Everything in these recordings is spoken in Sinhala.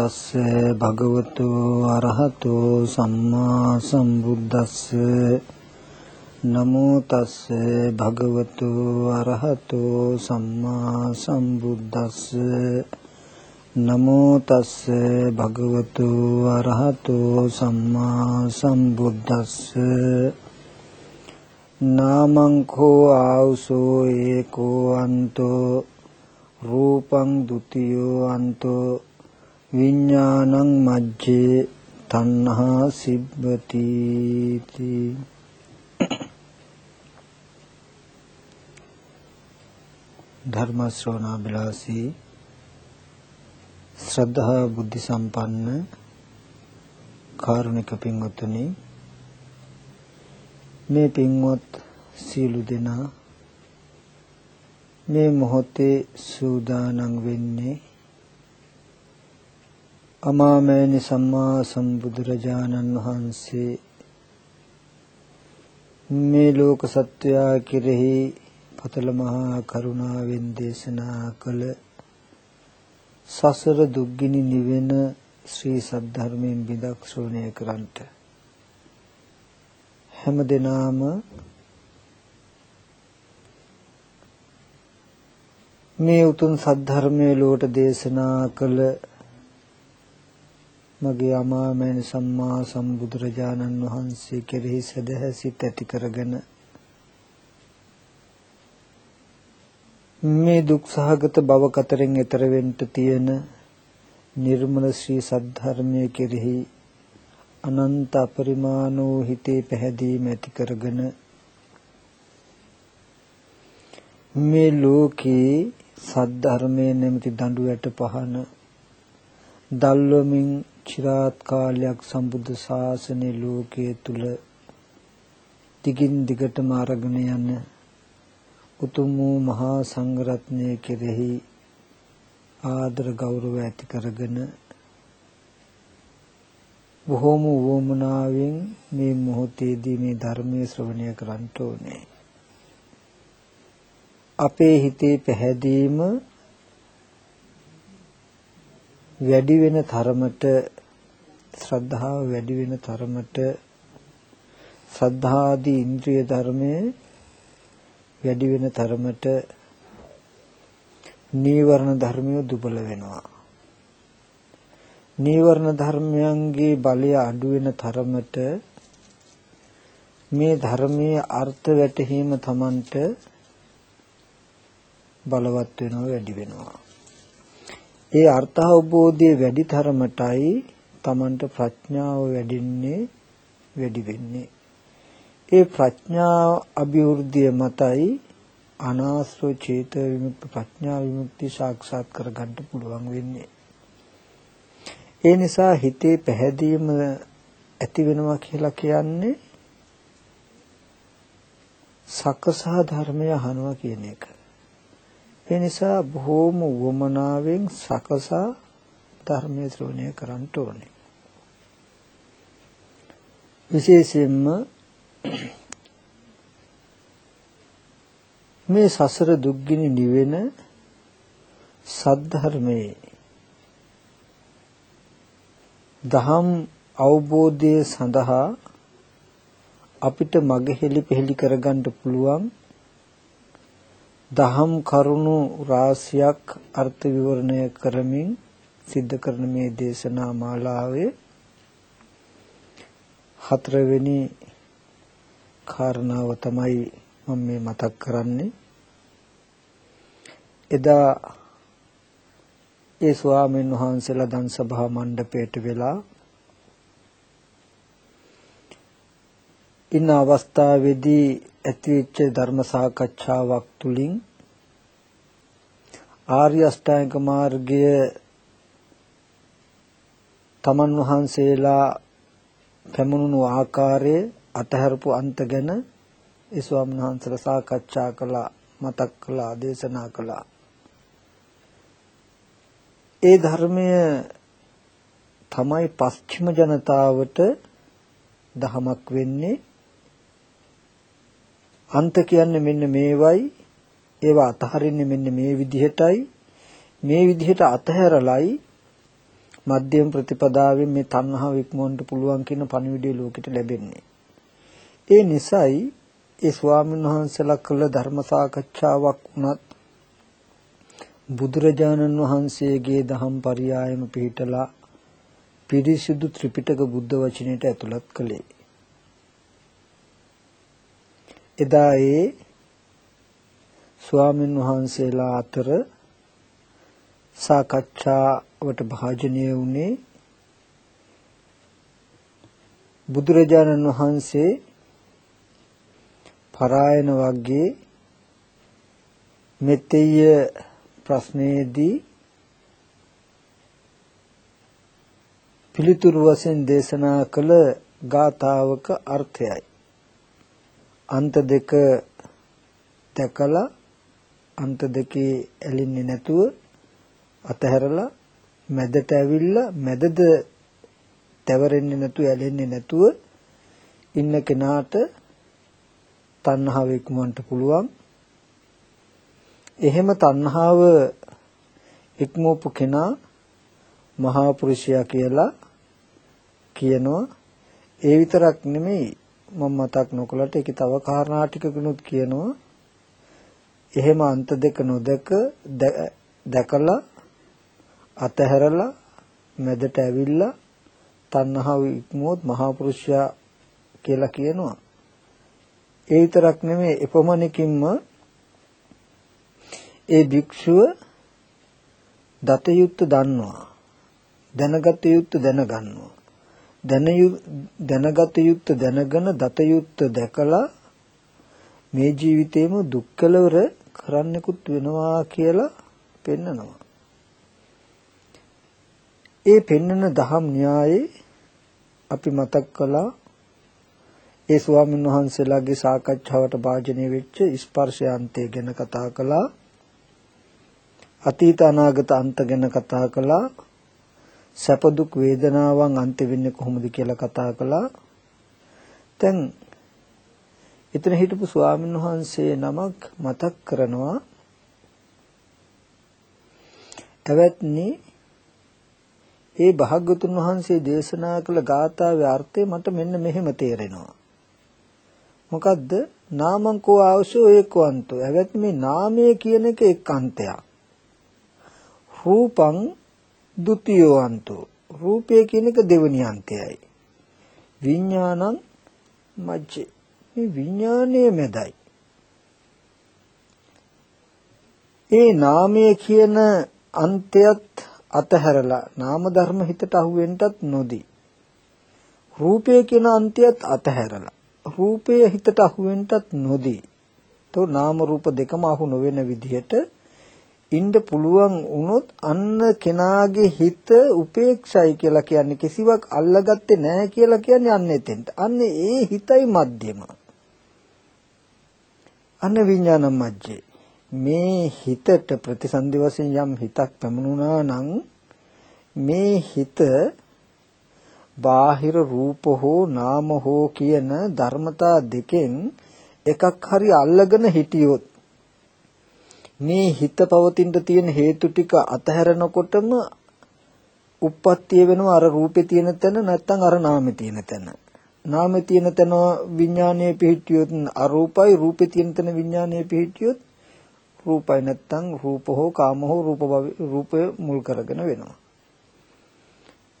නමෝ තස්ස භගවතු අරහතු සම්මා සම්බුද්දස්ස. නමෝ තස්ස භගවතු අරහතු සම්මා සම්බුද්දස්ස. නමෝ තස්ස භගවතු අරහතු සම්මා සම්බුද්දස්ස. නාමං කෝ ආවුසෝ ඒකෝ අන්තෝ. රූපං ဒ ුතියෝ අන්තෝ. විඥානං මජ්ජේ තණ්හා සිබ්බති ධර්ම ශ්‍රවණා බිලාසී ශ්‍රද්ධා බුද්ධ සම්පන්න කාරුණික පින්වත්නි මේ පින්වත් සීලු දෙනා මේ මොහොතේ සූදානම් වෙන්නේ අමාමෑණි සම්මා සම්බුදුරජාණන් වහන්සේ මේ ලෝක සත්වයා කෙරෙහි පතල මහා කරුණාවෙන් දේශනා කළ සසර දුක්ගිනි නිවෙන ශ්‍රී සද්ධර්මයෙන් බිදක් ශ්‍රවණය කරන්ට හැම දිනාම මේ උතුම් සද්ධර්මයේ ලෝට දේශනා කළ මගේ අමාමෑණ සම්මා සම්බුදුරජාණන් වහන්සේ කෙරෙහි සදහැසිත ඇති කරගෙන මේ දුක් සහගත භව කතරෙන් එතර වෙන්න තියෙන නිර්මල ශ්‍රී සද්ධර්මයේ කෙරෙහි අනන්ත අපරිමාණ වූ හිතේ පැහැදීම ඇති කරගෙන මේ ලෝකේ සද්ධර්මයේ නැමැති දඬු යට පහන දල්වමින් চিරාත් කාලයක් සම්බුද්ධ ශාසනයේ ලෝකයේ තුල දිගින් දිගටම අරගෙන යන උතුම් වූ මහා සංඝරත්නය කෙරෙහි ආදර ගෞරව ඇති කරගෙන බොහෝම වොමනාවෙන් මේ මොහොතේදී මේ ධර්මයේ ශ්‍රවණය කරන්න ඕනේ. අපේ හිතේ පැහැදීම වැඩි වෙන තරමට ශ්‍රද්ධාව වැඩි වෙන තරමට සද්ධාදී ඉන්ද්‍රිය ධර්මයේ වැඩි වෙන තරමට නීවරණ ධර්මය දුබල වෙනවා නීවරණ ධර්මයන්ගේ බලය අඩු වෙන තරමට මේ ධර්මයේ අර්ථ වැටහීම Tamanට බලවත් වෙනවා වැඩි වෙනවා. ඒ අර්ථ අවබෝධයේ වැඩි තරමටයි Tamanට ප්‍රඥාව වැඩින්නේ වැඩි වෙන්නේ. ඒ ප්‍රඥා අභිවෘද්ධිය මතයි අනාශ්‍රව චේත විමුක්ත ප්‍රඥා විමුක්ති සාක්ෂාත් කරගන්න පුළුවන් වෙන්නේ. ඒ නිසා හිතේ පැහැදීම ඇති වෙනවා කියලා කියන්නේ සකසා ධර්මය අහනවා කියන එක. ඒ නිසා බොහෝම වමනාවෙන් සකසා ධර්මයේ ශ්‍රවණය කරන්න ඕනේ. විශේෂයෙන්ම මේ සසර දුක්ගිනි නිවෙන සද්ධර්මයේ දහම් අවබෝධය සඳහා අපිට මගහෙලි පෙහෙලි කරගන්න පුළුවන් දහම් කරුණු රාශියක් අර්ථ විවරණය කරමින් සිද්ධ කරන මේ දේශනා මාලාවේ හතරවෙනි කාරණාව තමයි මම මේ මතක් කරන්නේ. එදා ඒ ස්වාමීන් වහන්සේලා දන් සභා මණ්ඩපයට වෙලා ඉන්න අවස්ථාවේදී ඇතිවෙච්ච ධර්ම සාකච්ඡාවක් තුලින් ආර්ය අෂ්ටාංග මාර්ගය තමන් වහන්සේලා පැමුණුණු ආකාරයේ අතහැරපු අන්ත ගැන ඒ ස්වාමීන් වහන්සේලා සාකච්ඡා කළා මතක් කළා දේශනා කළා. ඒ ධර්මය තමයි පස්චිම ජනතාවට දහමක් වෙන්නේ අන්ත කියන්නේ මෙන්න මේවයි ඒවා අතහරින්නේ මෙන්න මේ විදිහටයි මේ විදිහට අතහැරලයි මධ්‍යම ප්‍රතිපදාවෙන් මේ තණ්හාව ඉක්මවන්න පුළුවන් කියන පණිවිඩය ලෝකෙට ලැබෙන්නේ. ඒ නිසායි ඒ ස්වාමීන් වහන්සේලා කළ ධර්ම සාකච්ඡාවක් වුණත් බුදුරජාණන් වහන්සේගේ දහම් පරියායම පිළිටලා පිරිසිදු ත්‍රිපිටක බුද්ධ වචනයට ඇතුළත් කළේ. එදා ඒ ස්වාමීන් වහන්සේලා අතර සාකච්ඡාවට භාජනය වුණේ බුදුරජාණන් වහන්සේ පරායන වර්ගයේ මෙතෙය ප්‍රශ්නයේදී පිළිතුරු වශයෙන් දේශනා කළ ගාථාවක අර්ථයයි. අන්ත දෙක දැකලා අන්ත දෙකේ ඇලින්නේ නැතුව අතහැරලා මැදට ඇවිල්ලා මැදද තැවරෙන්නේ නැතුව ඇලෙන්නේ නැතුව ඉන්න කෙනාට තණ්හාව ඉක්මවන්න පුළුවන්. එහෙම තණ්හාව ඉක්මවපු කෙනා මහා පුරුෂයා කියලා කියනවා. ඒ විතරක් නෙමෙයි මම මතක් නොකලට ඒකේ තව කාරණා ටිකකුත් කියනවා. එහෙම අන්ත දෙක නොදක දැකලා අතහැරලා මැදට ඇවිල්ලා තණ්හාව ඉක්මුවොත් මහා පුරුෂයා කියලා කියනවා. ඒ විතරක් නෙමෙයි එපමණකින්ම ඒ භික්ෂුව දත යුත්ත දන්නවා. දැනගත යුත්ත දැනගන්නවා. දැනගත යුත්ත දැනගෙන දත යුත්ත දැකලා මේ ජීවිතේම දුක් කෙලවර කරන්නෙකුත් වෙනවා කියලා පෙන්නනවා. ඒ පෙන්නන දහම් න්‍යායේ අපි මතක් කළා. ඒ ස්වාමීන් වහන්සේලාගේ සාකච්ඡාවට භාජනය වෙච්ච ස්පර්ශයන්තය ගැන කතා කළා. අතීත අනාගත අන්ත ගැන කතා කළා. සැප දුක් වේදනාවන් අන්ත වෙන්නේ කොහොමද කියලා කතා කළා දැන් එතන හිටපු ස්වාමීන් වහන්සේ නමක් මතක් කරනවා එවත්නි ඒ භාග්‍යතුන් වහන්සේ දේශනා කළ ගාථාවේ අර්ථය මට මෙන්න මෙහෙම තේරෙනවා. මොකද්ද? නාමං කෝ ආවසෝ ඒකවන්තෝ. එවැත් මේ නාමය කියන එක එක් අන්තයක්. රූපං ဒ ුතියෝ අන්තෝ. රූපය කියන එක දෙවෙනි අන්තයයි. විඥානං මජ්ජේ. මේ විඥානයේ මැදයි. ඒ නාමය කියන අන්තයත් අතහැරලා නාම ධර්ම හිතට අහුවෙන්නත් නොදී රූපය කියන අන්තයත් අතහැරලා රූපය හිතට අහුවෙන්නත් නොදී તો නාම රූප දෙකම අහු නොවන විදිහට ඉන්න පුළුවන් වුණොත් අන්න කෙනාගේ හිත උපේක්ෂයි කියලා කියන්නේ කිසිවක් අල්ලගත්තේ නැහැ කියලා කියන්නේ අන්න එතෙන්ට. අන්න ඒ හිතයි මධ්‍යම. අන්න විඥානම් මජ්ජේ. මේ හිතට ප්‍රතිසන්දි වශයෙන් යම් හිතක් පැමුණුණා නම් මේ හිත බාහිර රූප හෝ නාම හෝ කියන ධර්මතා දෙකෙන් එකක් හරි අල්ලගෙන හිටියොත් මේ හිත පවතින්න තියෙන හේතු ටික අතහැරනකොටම උප්පත්තිය වෙනවා අර රූපේ තියෙන තැන නැත්නම් අර නාමේ තියෙන තැන. නාමේ තියෙන තැන විඥානයේ පිහිටියොත් අරූපයි රූපේ තියෙන තැන විඥානයේ පිහිටියොත් රූපයි නැත්තම් රූප හෝ කාම හෝ රූප රූපය මුල් කරගෙන වෙනවා.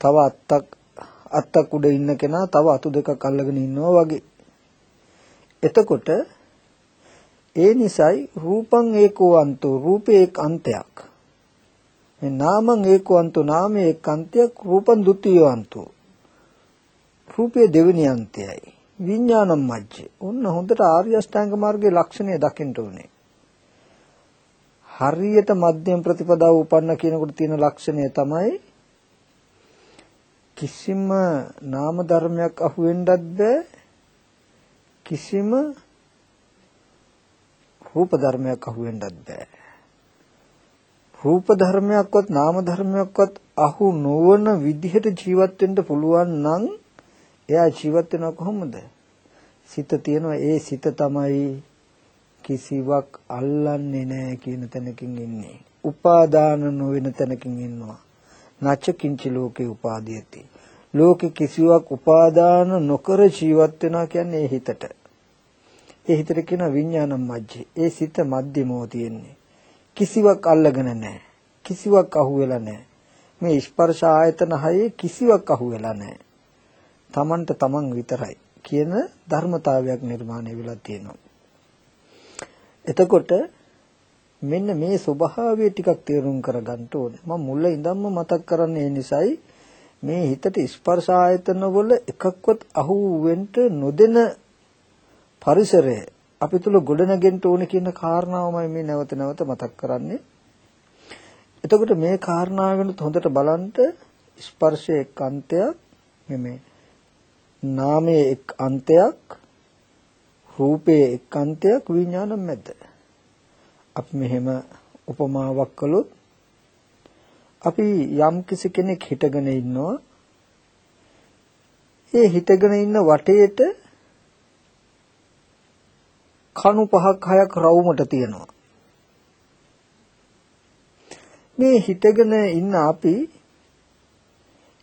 තව අත්තක් අත්තක් උඩ ඉන්න කෙනා තව අතු දෙකක් අල්ලගෙන ඉන්නවා වගේ. එතකොට ඒ නිසයි රූපං ඒකෝවන්තෝ රූපේ එක් අන්තයක්. මේ නාමං ඒකෝවන්තෝ නාමයේ එක් අන්තයක් රූපං ဒ ුතියවන්තෝ. රූපේ දෙවෙනි අන්තයයි. විඥානම් මජ්ජේ. ඔන්න හොඳට ආර්ය අෂ්ටාංග මාර්ගයේ ලක්ෂණය දකින්න ඕනේ. හරියට මධ්‍යම ප්‍රතිපදාව උපන්න කියනකොට තියෙන ලක්ෂණය තමයි කිසිම නාම ධර්මයක් අහුවෙන්නත් බෑ කිසිම රූප ධර්මයක් අහුවෙන්නත් බෑ රූප ධර්මයක්වත් නාම ධර්මයක්වත් අහු නොවන විදිහට ජීවත් වෙන්න පුළුවන් නම් එයා ජීවත් වෙනවා කොහොමද සිත තියෙනවා ඒ සිත තමයි කිසිවක් අල්ලන්නේ නැහැ කියන තැනකින් ඉන්නේ. උපාදාන නොවන තැනකින් ඉන්නවා. නච්ච කිංචි ලෝකේ උපාදීයති. ලෝකෙ කිසිවක් උපාදාන නොකර ජීවත් වෙනවා කියන්නේ ඒ හිතට. ඒ හිතට කියන විඥානම් මජ්ජේ. ඒ සිත මධ්‍යමෝ තියෙන්නේ. කිසිවක් අල්ලගෙන නැහැ. කිසිවක් අහුවෙලා නැහැ. මේ ස්පර්ශ ආයතන හයේ කිසිවක් අහුවෙලා නැහැ. Tamanට Taman විතරයි කියන ධර්මතාවයක් නිර්මාණය වෙලා තියෙනවා. එතකොට මෙන්න මේ ස්වභාවය ටිකක් තේරුම් කරගන්න ඕනේ. මම මුල ඉඳන්ම මතක් කරන්නේ ඒ නිසායි මේ හිතට ස්පර්ශ ආයතන වල එකක්වත් අහු වෙන්න නොදෙන පරිසරය අපි තුල ගොඩනගෙන්න ඕනේ කියන කාරණාවමයි මේ නැවත නැවත මතක් කරන්නේ. එතකොට මේ කාරණාව වෙනත් හොඳට බලන්න ස්පර්ශයේ එක් අන්තයක් මේ නාමයේ එක් අන්තයක් රූපයේ එක් අන්තයක් විඥානම් මැද අපි මෙහෙම උපමාවක් කළොත් අපි යම් කිසි කෙනෙක් හිටගෙන ඉන්නවා ඒ හිටගෙන ඉන්න වටේට කණු පහක් හයක් රවුමට තියෙනවා. මේ හිටගෙන ඉන්න අපි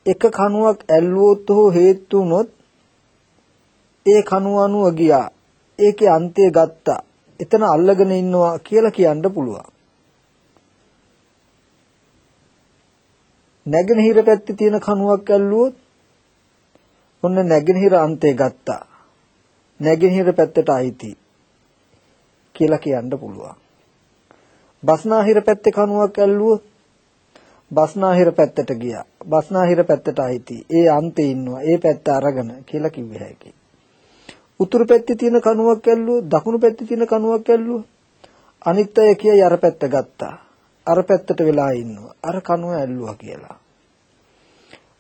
එක කණුවක් ඇල්ලුවොත් හෝ හේතු වුණොත් ඒ කණුව අනුව ගියා. ඒකේ අන්තය ගත්තා. එතන අල්ලගෙන ඉන්නවා කියලා කියන්න පුළුවන්. නැගෙනහිර පැත්තේ තියෙන කණුවක් ඇල්ලුවොත් ඔන්න නැගෙනහිර අන්තය ගත්තා. නැගෙනහිර පැත්තට අයිති. කියලා කියන්න පුළුවන්. බස්නාහිර පැත්තේ කණුවක් ඇල්ලුවොත් බස්නාහිර පැත්තට ගියා. බස්නාහිර පැත්තට අයිති. ඒ අන්තේ ඉන්නවා. ඒ පැත්ත අරගෙන කියලා කිව්ව හැකියි. උතුරු පැත්තේ තියෙන කණුවක් ඇල්ලුවොත් දකුණු පැත්තේ තියෙන කණුවක් ඇල්ලුවොත් අනිත් අය කියයි අර පැත්ත ගත්තා. අර පැත්තට වෙලා ඉන්නවා. අර කණුව ඇල්ලුවා කියලා.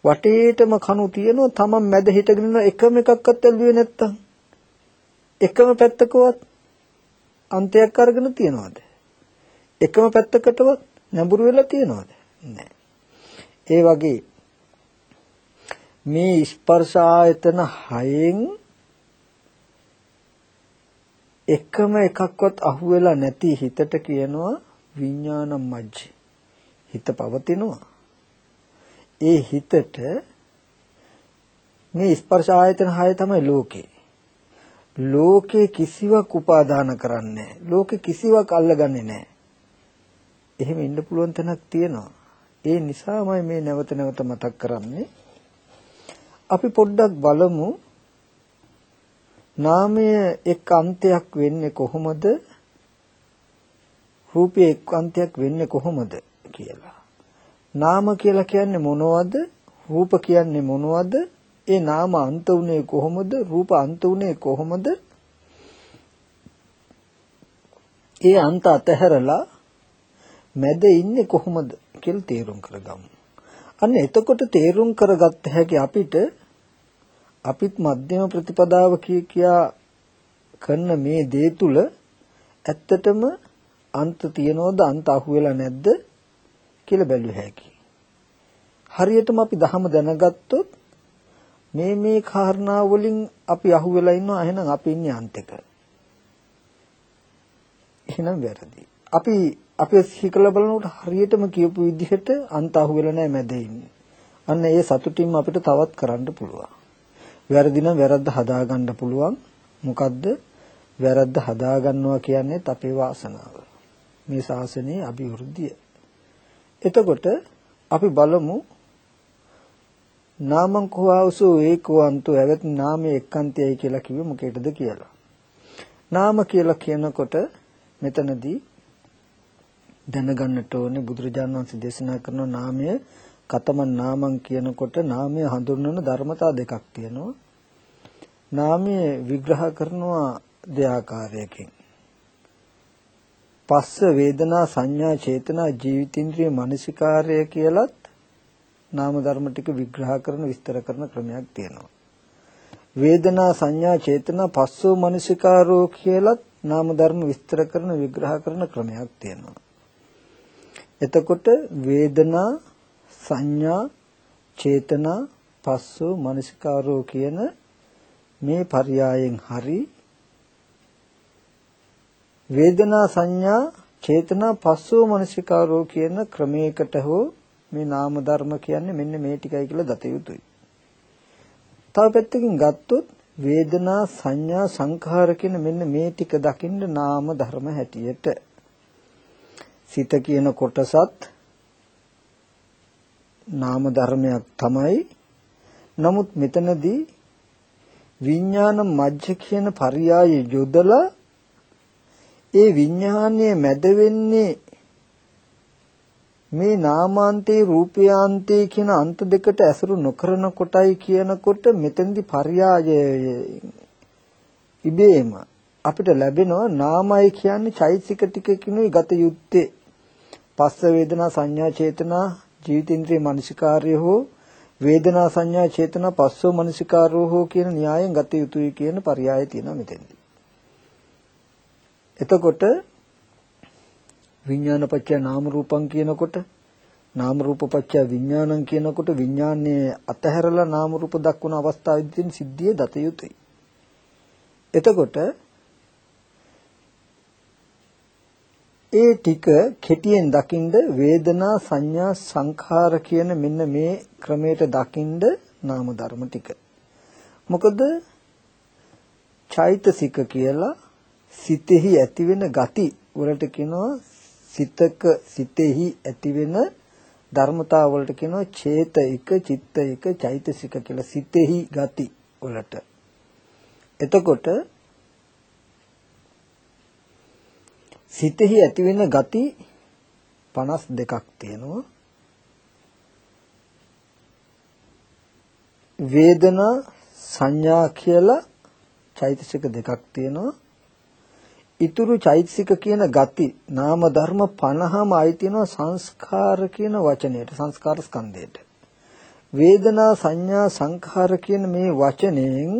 වටේටම කණු තියෙනවා තමන් මැද හිටගෙන එකම එකක්වත් ඇල්ලුවේ නැත්තම් එකම පැත්තකවත් අන්තයක් අරගෙන තියනවද? එකම පැත්තකටවත් නැඹුරු වෙලා තියනවද? නැහැ. ඒ වගේ මේ ස්පර්ශ ආයතන හයෙන් එකම එකක්වත් අහුවෙලා නැති හිතට කියනවා විඥානම් මජ්ජේ. හිත පවතිනවා. ඒ හිතට මේ ස්පර්ශ ආයතන හය තමයි ලෝකේ. ලෝකේ කිසිවක් උපාදාන කරන්නේ ලෝකේ කිසිවක් අල්ලගන්නේ නැහැ. එහෙම ඉන්න පුළුවන් තැනක් තියෙනවා. ඒ නිසාමයි මේ නැවත නැවත මතක් කරන්නේ. අපි පොඩ්ඩක් බලමු නාමය එක් අන්තයක් වෙන්නේ කොහොමද රූපය එක් අන්තයක් වෙන්නේ කොහොමද කියලා. නාම කියලා කියන්නේ මොනවද? රූප කියන්නේ මොනවද? ඒ නාම අන්ත උනේ කොහොමද? රූප අන්ත උනේ කොහොමද? ඒ අන්ත අතහැරලා මැද ඉන්නේ කොහොමද කියලා තේරුම් කරගමු. අන්න එතකොට තේරුම් කරගත්ත හැකි අපිට අපිත් මධ්‍යම ප්‍රතිපදාව කිය කියා කරන මේ දේ තුල ඇත්තටම අන්ත තියනවද අන්ත අහුවෙලා නැද්ද කියලා බැලුව හැකි. හරියටම අපි ධහම දැනගත්තොත් මේ මේ කාරණා වලින් අපි අහුවෙලා ඉන්නවා එහෙනම් අපි ඉන්නේ අන්තක. එහෙනම් වැරදි. අපි අපි හිකලා බලනකොට හරියටම කියපු විදිහට අන්ත අහුවෙලා නැහැ මැද ඉන්නේ. අන්න ඒ සතුටින්ම අපිට තවත් කරන්න පුළුවන්. වැරදි නම් වැරද්ද හදාගන්න පුළුවන්. මොකද්ද? වැරද්ද හදාගන්නවා කියන්නේ අපේ වාසනාව. මේ ශාසනයේ අභිවෘද්ධිය. එතකොට අපි බලමු නාමං කෝවසෝ ඒකවන්තෝ ඇවත් නාමයේ එක්කන්තයයි කියලා කිව්වේ මොකේද කියලා. නාම කියලා කියනකොට මෙතනදී දැනගන්නට ඕනේ බුදුරජාණන් වහන්සේ දේශනා කරන නාමය කතමන් නාමං කියනකොට නාමය හඳුන්වන ධර්මතා දෙකක් තියෙනවා. නාමය විග්‍රහ කරනවා දෙආකාරයකින්. පස්ස වේදනා සංඥා චේතනා ජීවිතින්ද්‍රිය මනසිකාර්ය කියලත් නාම ධර්ම ටික විග්‍රහ කරන විස්තර කරන ක්‍රමයක් තියෙනවා. වේදනා සංඥා චේතනා පස්සෝ මනසිකාරෝ කියලත් නාම ධර්ම විස්තර කරන විග්‍රහ කරන ක්‍රමයක් තියෙනවා. එතකොට වේදනා සංඥා චේතනා පස්සෝ මනසිකාරෝ කියන මේ පర్యాයෙන් හරි වේදනා සංඥා චේතනා පස්සෝ මනසිකාරෝ කියන ක්‍රමයකට හෝ මේ නාම ධර්ම කියන්නේ මෙන්න මේ ටිකයි කියලා දත යුතුයි. තව පැත්තකින් ගත්තොත් වේදනා සංඥා සංඛාර කියන මෙන්න මේ ටික දකින්න නාම ධර්ම හැටියට සිත කියන කොටසත් නාම ධර්මයක් තමයි නමුත් මෙතනදී විඥාන මජ්ජ කියන පරියාය යොදලා ඒ විඥානයේ මැද වෙන්නේ මේ නාමාන්තේ රූපයාන්තේ කියන අන්ත දෙකට ඇසුරු නොකරන කොටයි කියනකොට මෙතෙන්දි පర్యాయය ඉබේම අපිට ලැබෙනවා නාමයි කියන්නේ චෛතසික ටිකකිනුයි ගත යුත්තේ පස්ස වේදනා සංඥා චේතනා ජීවිතේන්ද්‍රිය මනසිකාර්ය හෝ වේදනා සංඥා චේතනා පස්සෝ මනසිකාරෝ හෝ කියන න්‍යායෙන් ගත යුතුයි කියන පරයය තියෙනවා මෙතෙන්දී. එතකොට විඥානපච්චය නාම රූපං කියනකොට නාම රූප පත්‍ය විඥානං කියනකොට විඥානයේ අතහැරලා නාම රූප දක්වන අවස්ථාවේදී සිද්ධිය දත යුතුයි. එතකොට ඒ ටික කෙටියෙන් දකින්ද වේදනා සංඥා සංඛාර කියන මෙන්න මේ ක්‍රමයට දකින්ද නාම ධර්ම ටික. මොකද චෛතසික කියලා සිතෙහි ඇතිවෙන ගති වලට කියනවා සිතක සිතෙහි ඇතිවෙන ධර්මතා වලට කියනවා චේතයික චිත්තයික චෛතසික කියලා සිතෙහි ගති වලට. එතකොට සිතෙහි ඇතිවෙන ගති 52ක් තියෙනවා. වේදනා සංඥා කියලා චෛතසික දෙකක් තියෙනවා. ඊතුරු චෛතසික කියන ගති නාම ධර්ම 50ම ආයි තියෙනවා සංස්කාර කියන වචනයට සංස්කාර ස්කන්ධයට. වේදනා සංඥා සංඛාර කියන මේ වචනෙන්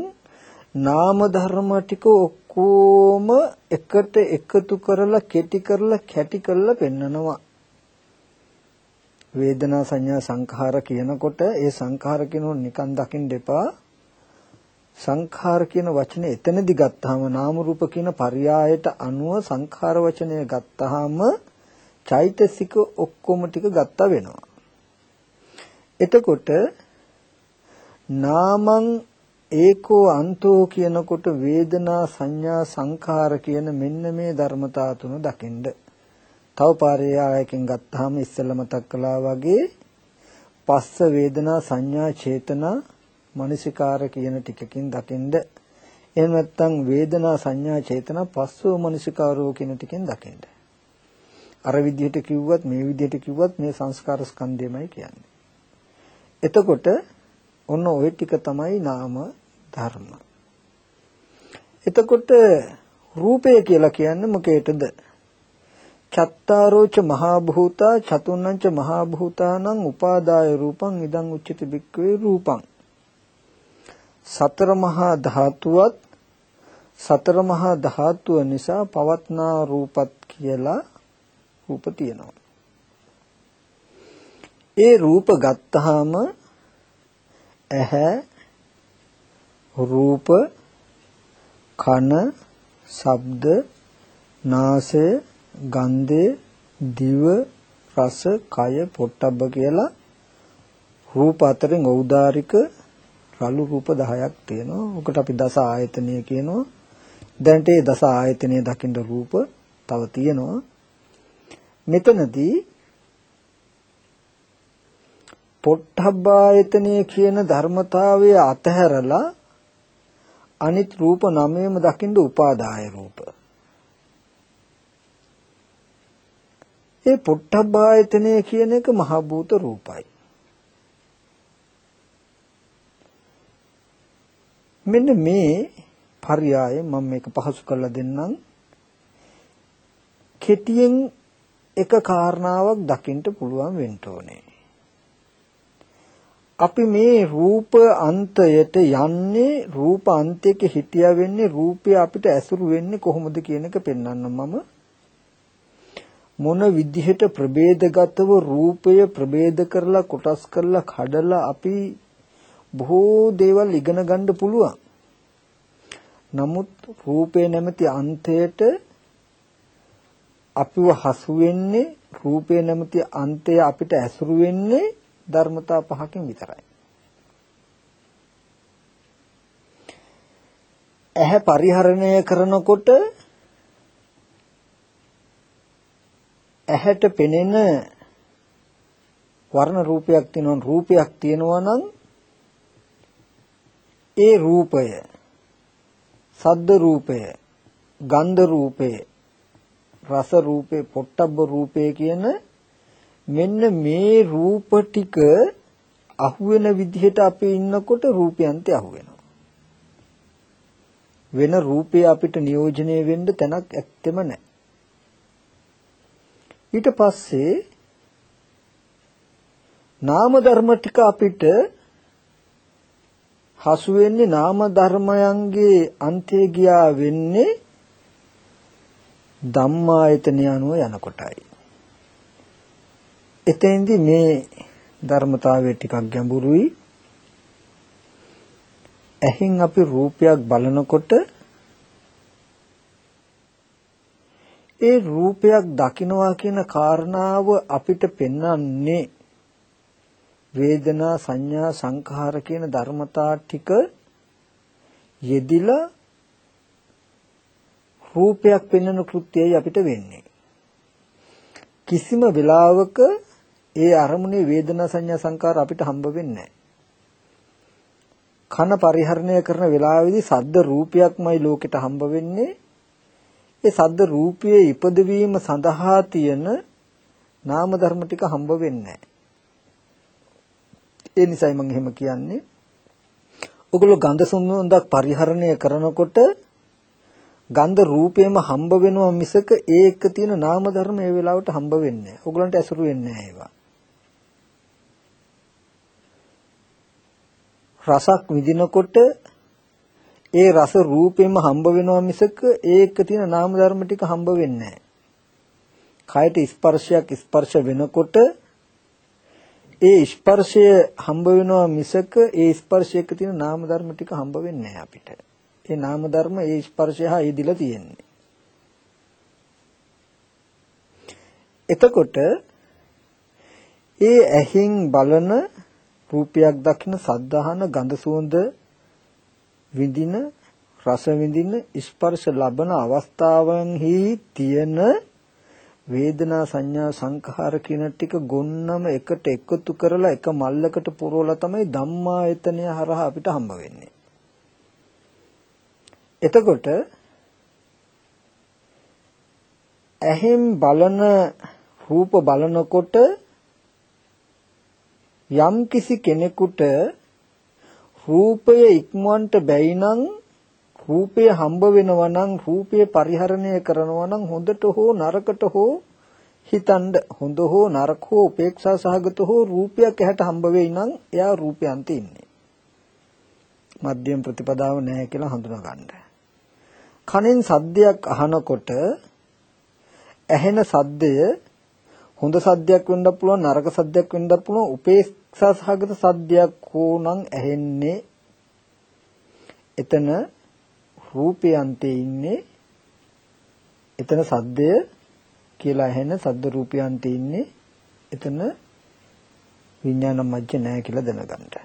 නාම ධර්ම ටික ඔක්කොම එකට එකතු කරලා කෙටි කරලා කැටි කරලා පෙන්නනවා වේදනා සංඥා සංඛාර කියනකොට ඒ සංඛාර කියනොත් නිකන් දකින්න එපා සංඛාර කියන වචනේ එතනදි ගත්තාම නාම රූප කියන පරයයට අනුව සංඛාර වචනය ගත්තාම චෛතසික ඔක්කොම ටික ගත්තා වෙනවා. එතකොට නාමං ඒකෝ අන්තෝ කියනකොට වේදනා සංඥා සංඛාර කියන මෙන්න මේ ධර්මතා තුන දකින්න. තව පරයයකින් ගත්තාම ඉස්සෙල්ලා මතක් කළා වගේ පස්ස වේදනා සංඥා චේතනා මනසිකාර කියන ටිකකින් දකින්න. එහෙම නැත්නම් වේදනා සංඥා චේතනා පස්සෝ මනසිකාරෝ කියන ටිකෙන් දකින්න. අර විදිහට කිව්වත් මේ විදිහට කිව්වත් මේ සංස්කාර ස්කන්ධයමයි කියන්නේ. එතකොට ඔන්න ওই ටික තමයි නාම ධර්ම. එතකොට රූපය කියලා කියන්නේ මොකේටද? චත්තාරෝච මහා භූතා චතුන්නංච මහා භූතානං උපාදාය රූපං ඉදං උච්චති බික්කවේ රූපං. සතර මහා ධාතුවත් සතර මහා ධාතුව නිසා පවත්නා රූපත් කියලා රූප තියෙනවා. ඒ රූප ගත්තාම ඇහැ රූප කන ශබ්ද නාසය ගන්ධය දිව රස කය පොට්ටබ්බ කියලා රූප අතරින් ඖදාරික රළු රූප 10ක් තියෙනවා. ඔකට අපි දස ආයතනය කියනවා. දැනට මේ දස ආයතනය දකින්න රූප තව තියෙනවා. මෙතනදී පොට්ටබ්බායතනය කියන ධර්මතාවය අතහැරලා අනිත් රූප නමයම දකින්න උපාදාය රූප. ඒ පොට්ටබ්බායතනය කියන එක මහ භූත රූපයි. මෙන්න මේ පරයය මම මේක පහසු කරලා දෙන්නම්. කෙටියෙන් එක කාරණාවක් දකින්න පුළුවන් වෙන්න ඕනේ. අපි මේ රූප අන්තයට යන්නේ රූප අන්තයක හිටියා වෙන්නේ රූපය අපිට ඇසුරු වෙන්නේ කොහොමද කියන එක පෙන්වන්න මම මොන විදිහට ප්‍රභේදගතව රූපය ප්‍රභේද කරලා කොටස් කරලා කඩලා අපි බොහෝ දේවල් ඉගෙන ගන්න පුළුවන්. නමුත් රූපේ නැමැති අන්තයට අපිව හසු වෙන්නේ රූපේ නැමැති අන්තය අපිට ඇසුරු වෙන්නේ ධර්මතා පහකින් විතරයි. ඇහැ පරිහරණය කරනකොට ඇහැට පෙනෙන වර්ණ රූපයක් තියෙනවා රූපයක් තියෙනවා නම් ඒ රූපය සද්ද රූපය ගන්ධ රූපය රස රූපේ පොට්ටබ්බ රූපේ කියන මෙන්න මේ රූප ටික අහුවෙන විදිහට අපි ඉන්නකොට රූපයන්තේ අහුවෙනවා. වෙන රූපේ අපිට නියෝජනය වෙන්න තැනක් ඇත්තෙම නැහැ. ඊට පස්සේ නාම ධර්ම ටික අපිට හසු වෙන්නේ නාම ධර්මයන්ගේ අන්තය ගියා වෙන්නේ ධම්මායතන යනුව යනකොටයි. එතෙන්දී මේ ධර්මතාවය ටිකක් ගැඹුරුයි. ඇහින් අපි රූපයක් බලනකොට ඒ රූපයක් දකිනවා කියන කාරණාව අපිට පෙන්වන්නේ වේදනා සංඥා සංඛාර කියන ධර්මතා ටික යෙදිලා රූපයක් පෙන්වන කෘත්‍යයයි අපිට වෙන්නේ. කිසිම වෙලාවක ඒ අරමුණේ වේදනා සංඥා සංකාර අපිට හම්බ වෙන්නේ කන පරිහරණය කරන වෙලාවේදී සද්ද රූපයක්මයි ලෝකෙට හම්බ වෙන්නේ. ඒ සද්ද රූපයේ ඉපදවීම සඳහා තියෙන නාම ධර්ම ටික හම්බ වෙන්නේ ඒ නිසයි මම එහෙම කියන්නේ. ඔගොල්ලෝ ගන්ධ සුවඳක් පරිහරණය කරනකොට ගන්ධ රූපේම හම්බ වෙනවා මිසක ඒක තියෙන නාම ධර්ම ඒ වෙලාවට හම්බ වෙන්නේ නැහැ. ඔයගලන්ට ඇසුරු වෙන්නේ නැහැ ඒවා. රසක් විඳිනකොට ඒ රස රූපෙම හම්බ වෙනවා මිසක ඒක තියෙන නාම ධර්ම ටික හම්බ වෙන්නේ නැහැ. කයට ස්පර්ශයක් ස්පර්ශ වෙනකොට ඒ ස්පර්ශය හම්බ වෙනවා මිසක ඒ ස්පර්ශයක තියෙන නාම ධර්ම ටික හම්බ වෙන්නේ නැහැ අපිට. ඒ නාම ධර්ම ඒ ස්පර්ශය හා යෙදිලා තියෙන්නේ. එතකොට ඒ ඇහින් බලන රූපයක් දකින සද්ධාහන ගඳ සුවඳ විඳින රස විඳින ස්පර්ශ ලබන අවස්ථාවන්හි තියෙන වේදනා සංඥා සංඛාර කියන ටික ගොන්නම එකට එකතු කරලා එක මල්ලකට පුරවලා තමයි ධම්මායතනය හරහා අපිට හම්බ වෙන්නේ. එතකොට ඇහෙන් බලන රූප බලනකොට යම් කිසි කෙනෙකුට රූපය ඉක්මවන්ට බැයි නම් රූපය හම්බ වෙනවා නම් රූපය පරිහරණය කරනවා නම් හොඳට හෝ නරකට හෝ හිතනද හොඳ හෝ නරක හෝ උපේක්ෂා සහගත හෝ රූපයක් ඇහැට හම්බ වෙයි නම් එයා රූපයන්ත ඉන්නේ. මධ්‍යම ප්‍රතිපදාව නැහැ කියලා හඳුනා ගන්න. කනෙන් සද්දයක් අහනකොට ඇහෙන සද්දය හොඳ සද්දයක් වෙන්න පුළුවන් නරක සද්දයක් වෙන්න පුළුවන් උපේක්ෂා සහගත සද්දයක් හෝ නම් ඇහෙන්නේ එතන රූපයන්තේ ඉන්නේ එතන සද්දය කියලා ඇහෙන සද්ද රූපයන්තේ ඉන්නේ එතන විඥාන මජ්ජ නැහැ කියලා දැනගන්න.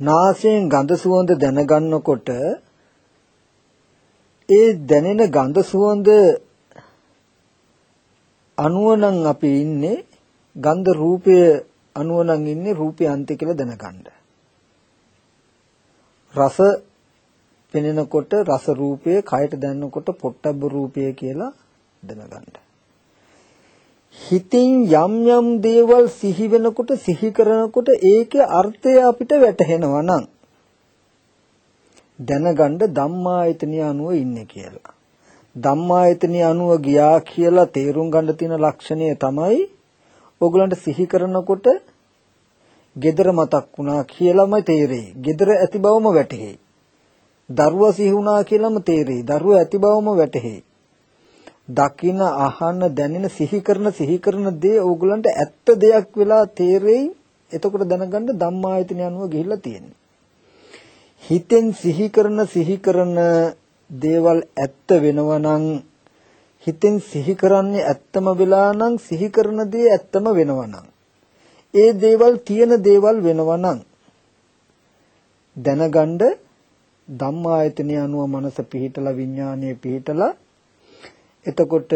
නාසයෙන් ගඳ සුවඳ දැනගන්නකොට ඒ දැනෙන ගඳ සුවඳ අනුව නම් අපි ඉන්නේ ගන්ධ රූපය අනුව නම් ඉන්නේ රූපය අන්තය කියලා දැනගන්න. රස පෙනෙනකොට රස රූපය කයට දැනෙනකොට පොට්ටබ්බ රූපය කියලා දැනගන්න. හිතින් යම් යම් දේවල් සිහි වෙනකොට සිහි කරනකොට ඒකේ අර්ථය අපිට වැටහෙනවා නම් දැනගන්න ධම්මායතනිය අනුව ඉන්නේ කියලා. ධම්මායතනිය අනුව ගියා කියලා තේරුම් ගන්න තියෙන ලක්ෂණය තමයි ඕගලන්ට සිහි කරනකොට gedara මතක් වුණා කියලාම තේරෙයි. gedara ඇති බවම වැටහෙයි. දරුවා සිහි වුණා කියලාම තේරෙයි. දරුවා ඇති බවම වැටහෙයි. දකින අහන දැනෙන සිහි කරන සිහි කරන දේ ඕගලන්ට ඇත්ත දෙයක් වෙලා තේරෙයි. එතකොට දැනගන්න ධම්මායතන අනුව ගිහිල්ලා තියෙන්නේ. හිතෙන් සිහි කරන සිහි කරන දේවල් ඇත්ත වෙනවා නම් හිතෙන් සිහි කරන්නේ ඇත්තම වෙලා නම් සිහි කරන දේ ඇත්තම වෙනවා නම් ඒ දේවල් තියෙන දේවල් වෙනවා නම් දැනගන්න ධම්මායතනය අනුව මනස පිහිටලා විඥානය පිහිටලා එතකොට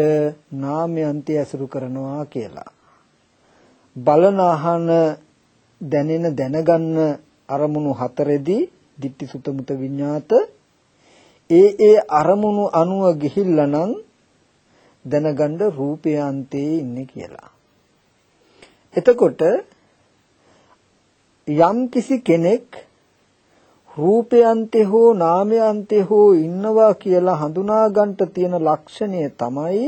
නාමයන්ති ඇසුරු කරනවා කියලා බලන අහන දැනෙන දැනගන්න අරමුණු හතරෙදී ditthi sutta muta විඤ්ඤාත ඒ ඒ අරමුණු අනුව ගිහිල්ලා නම් දැනගන්න රූපයාන්තේ ඉන්නේ කියලා. එතකොට යම් කිසි කෙනෙක් රූපයන්තේ හෝ නාමයන්තේ හෝ ඉන්නවා කියලා හඳුනා ගන්නට තියෙන ලක්ෂණය තමයි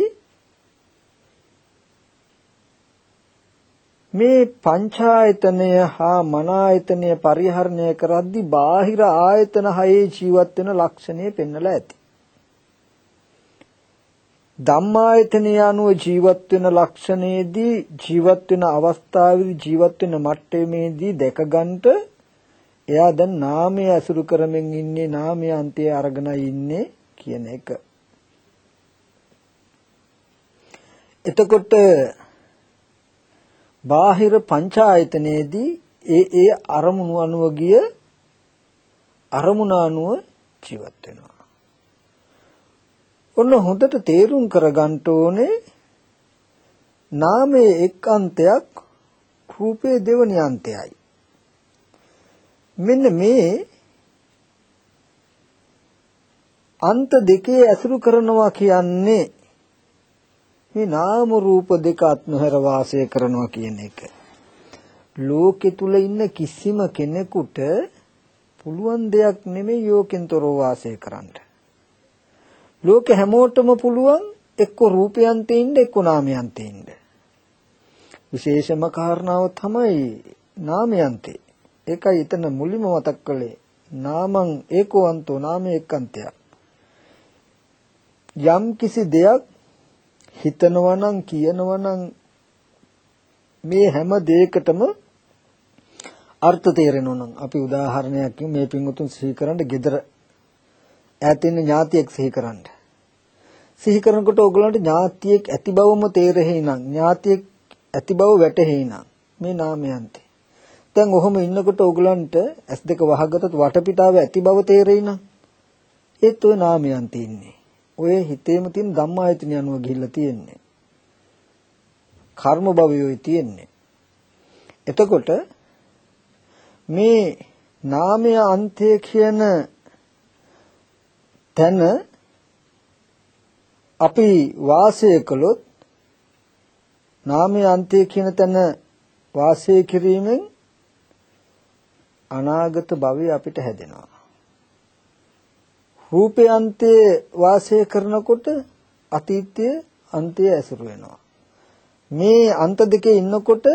මේ පංචායතනය හා මනායතනය පරිහරණය කරද්දී බාහිර ආයතන හයේ ජීවත් වෙන ලක්ෂණය පෙන්වලා ඇති. ධම්මායතනය අනුව ජීවත් වෙන ලක්ෂණයේදී ජීවත් වෙන අවස්ථාවේදී ජීවත් වෙන මට්ටමේදී දැකගන්නට එයා දැන් නාමය අසුරු කරමින් ඉන්නේ නාමය අන්තයේ අරගෙන ඉන්නේ කියන එක. එතකොට බාහිර පංචායතනයේදී ඒ ඒ අරමුණු අනුව ගිය අරමුණ අනුව ජීවත් වෙනවා. ඔන්න හොඳට තේරුම් කරගන්න ඕනේ නාමයේ එක් අන්තයක් රූපයේ දෙවනි අන්තයයි. මෙන්න මේ අන්ත දෙකේ ඇසුරු කරනවා කියන්නේ මේ නාම රූප දෙක අත්නොහැර වාසය කරනවා කියන එක. ලෝකෙ තුල ඉන්න කිසිම කෙනෙකුට පුළුවන් දෙයක් නෙමෙයි යෝකෙන් තොරව වාසය කරන්න. ලෝකෙ හැමෝටම පුළුවන් එක්ක රූපයන්තේ ඉන්න එක්ක නාමයන්තේ ඉන්න. විශේෂම කාරණාව තමයි නාමයන්තේ. ඒකයි එතන මුලින්ම මතක් කළේ. නාමං ඒකෝවන්තෝ නාමයේ එක්කන්තයක්. යම් කිසි දෙයක් හිතනවා නම් කියනවා නම් මේ හැම දෙයකටම අර්ථ තේරෙනවා නම් අපි උදාහරණයක් මේ පින්වතුන් සිහි කරන්න gedara ඈතින් ඥාතියෙක් සිහි කරන්න සිහි කරනකොට ඕගලන්ට ඥාතියෙක් ඇති බවම තේරෙහි නම් ඥාතියෙක් ඇති බව වැටහෙයි නම් මේ නාමයන්තේ දැන් ඔහොම ඉන්නකොට ඕගලන්ට S2 වහගත්තත් වටපිටාව ඇති බව තේරෙයි නම් ඒත් ඔය නාමයන්තේ ඉන්නේ ඔය හිතේම තියෙන ධම්මායතන යනුව ගිහිල්ලා තියෙන්නේ. කර්ම භවයෝයි තියෙන්නේ. එතකොට මේ නාමය අන්තය කියන තැන අපි වාසය කළොත් නාමය අන්තය කියන තැන වාසය කිරීමෙන් අනාගත භවය අපිට හැදෙනවා. රූපේ අන්තයේ වාසය කරනකොට අතීතයේ අන්තය ඇසුරු වෙනවා. මේ අන්ත දෙකේ ඉන්නකොට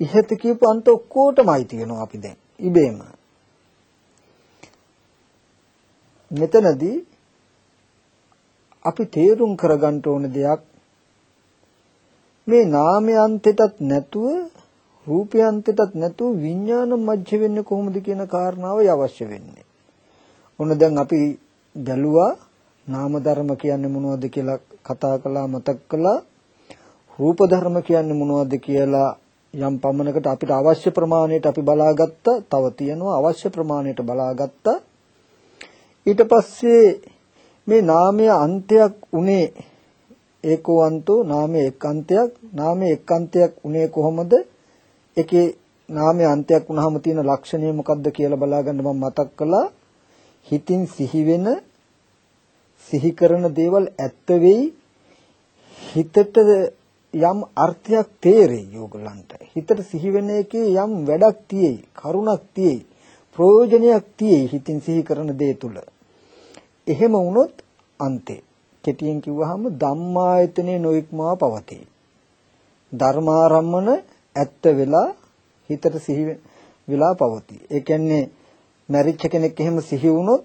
ඉහත කියපු අන්ත ඔක්කොටමයි තියෙනවා අපි දැන් ඉබේම. මෙතනදී අපි තේරුම් කරගන්න ඕන දෙයක්. මේ නාමයන්තෙටත් නැතුව රූපයන්තෙටත් නැතුව විඥාන මැජ්ජ වෙන්නේ කොහොමද කියන කාරණාවයි අවශ්‍ය වෙන්නේ. ඔන්න දැන් අපි ගැලුවා නාම ධර්ම කියන්නේ මොනවද කියලා කතා කළා මතක් කළා. රූප ධර්ම කියන්නේ මොනවද කියලා යම් පමණකට අපිට අවශ්‍ය ප්‍රමාණයට අපි බලාගත්තා. තව තියෙනවා අවශ්‍ය ප්‍රමාණයට බලාගත්තා. ඊට පස්සේ මේ නාමය අන්තයක් උනේ ඒකෝවන්තෝ නාමයේ එක් අන්තයක් නාමයේ එක් අන්තයක් උනේ කොහොමද? ඒකේ නාමයේ අන්තයක් වුණාම තියෙන ලක්ෂණය මොකක්ද කියලා බලාගන්න මම මතක් කළා. හිතින් සිහි වෙන සිහි කරන දේවල් ඇත්ත වෙයි. හිතට යම් අර්ථයක් තේරෙයි ඕගලන්ට. හිතට සිහි වෙන එකේ යම් වැඩක් තියෙයි කරුණක් තියෙයි ප්‍රයෝජනයක් තියෙයි හිතින් සිහි කරන දේ තුල එහෙම වුණොත් අන්තේ කෙටියෙන් කිව්වහම ධම්මායතනේ නොඉක්මවා පවතී ධර්මාරම්මන ඇත්ත වෙලා හිතට සිහි වෙලා පවතී ඒ කියන්නේ මැරිච්ච කෙනෙක් එහෙම සිහි වුණොත්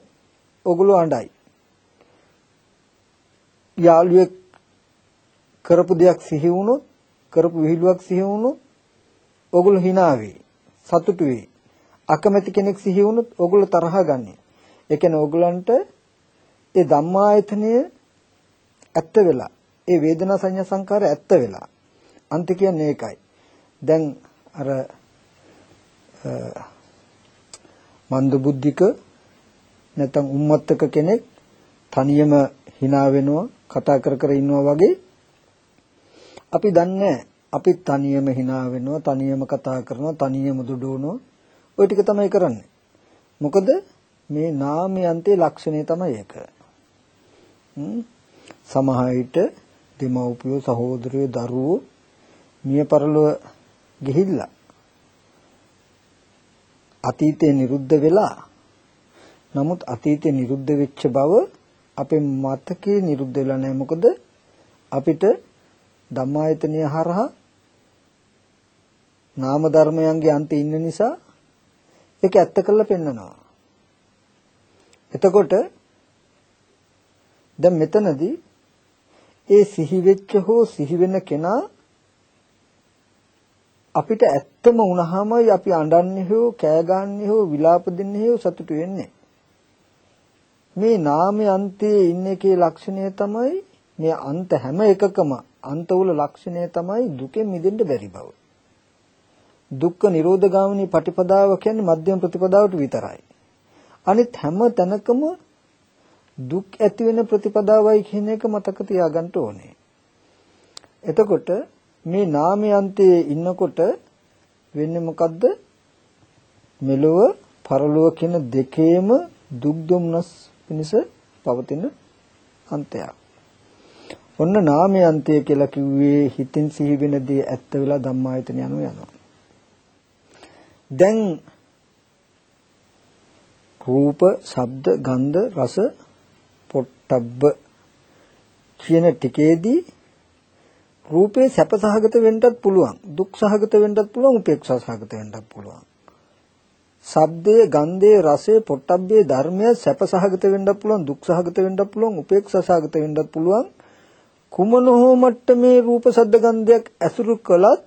ඔගොල්ලෝ අඬයි. යාළුවෙක් කරපු දෙයක් සිහි වුණොත් කරපු විහිළුවක් සිහි වුණොත් ඔගොල්ලෝ hina වෙයි. සතුටු වෙයි. අකමැති කෙනෙක් සිහි වුණොත් ඔගොල්ලෝ තරහ ගන්නෙ. ඒ කියන්නේ ඔගලන්ට ඒ ධම්මායතනය ඇත්ත වෙලා ඒ වේදනා සංඥා සංකාර ඇත්ත වෙලා. අන්ත කියන්නේ ඒකයි. දැන් අර මන්ද බුද්ධික නැත්නම් උම්මත්තක කෙනෙක් තනියම hina වෙනවා කතා කර කර ඉන්නවා වගේ අපි දන්නේ අපි තනියම hina වෙනවා තනියම කතා කරනවා තනියම දුඩුවනවා ওই ටික තමයි කරන්නේ මොකද මේ නාමයන්තේ ලක්ෂණය තමයි ඒක සමහර විට දෙමව්පියෝ සහෝදරයෝ දරුවෝ මිය පරලොව ගිහිල්ලා අතීතේ නිරුද්ධ වෙලා නමුත් අතීතේ නිරුද්ධ වෙච්ච බව අපේ මතකේ නිරුද්ධ වෙලා නැහැ. මොකද අපිට ධම්මායතනය හරහා නාම ධර්මයන්ගේ අන්තේ ඉන්න නිසා ඒක ඇත්ත කරලා පෙන්නනවා. එතකොට දැන් මෙතනදී ඒ සිහි වෙච්ච හෝ සිහි වෙන කෙනා අපිට ඇත්තම වුණාමයි අපි අඬන්නේ හෝ කෑ ගන්නේ හෝ විලාප දෙන්නේ හෝ සතුටු වෙන්නේ. මේ නාමයේ අන්තයේ ඉන්න එකේ ලක්ෂණය තමයි මේ අන්ත හැම එකකම අන්තවල ලක්ෂණය තමයි දුකෙන් මිදෙන්න බැරි බව. දුක්ඛ නිරෝධ ගාමිනී පටිපදාව කියන්නේ මධ්‍යම ප්‍රතිපදාවට විතරයි. අනිත් හැම තැනකම දුක් ඇති වෙන ප්‍රතිපදාවයි කියන එක මතක තියාගන්න ඕනේ. එතකොට මේ නාමයන්තයේ ඉන්නකොට වෙන්නේ මොකද්ද? මෙලොව පරලොව කියන දෙකේම දුක් දුම්නස් පිණිස පවතින අන්තයක්. ඔන්න නාමයන්තය කියලා කිව්වේ හිතින් සිහි වෙන දේ ඇත්ත වෙලා ධම්මායතන යනු යනවා. දැන් රූප, ශබ්ද, ගන්ධ, රස, පොට්ටබ්බ කියන ටිකේදී රූපේ සැපසහගත වෙන්නත් පුළුවන් දුක් සහගත වෙන්නත් පුළුවන් උපේක්ෂා සහගත වෙන්නත් පුළුවන්. ශබ්දයේ ගන්ධයේ රසයේ පොට්ටබ්බේ ධර්මයේ සැපසහගත වෙන්නත් පුළුවන් දුක් සහගත වෙන්නත් පුළුවන් උපේක්ෂා සහගත වෙන්නත් පුළුවන්. කුමන හෝ මට්ටමේ රූප සද්ද ගන්ධයක් ඇසුරු කළත්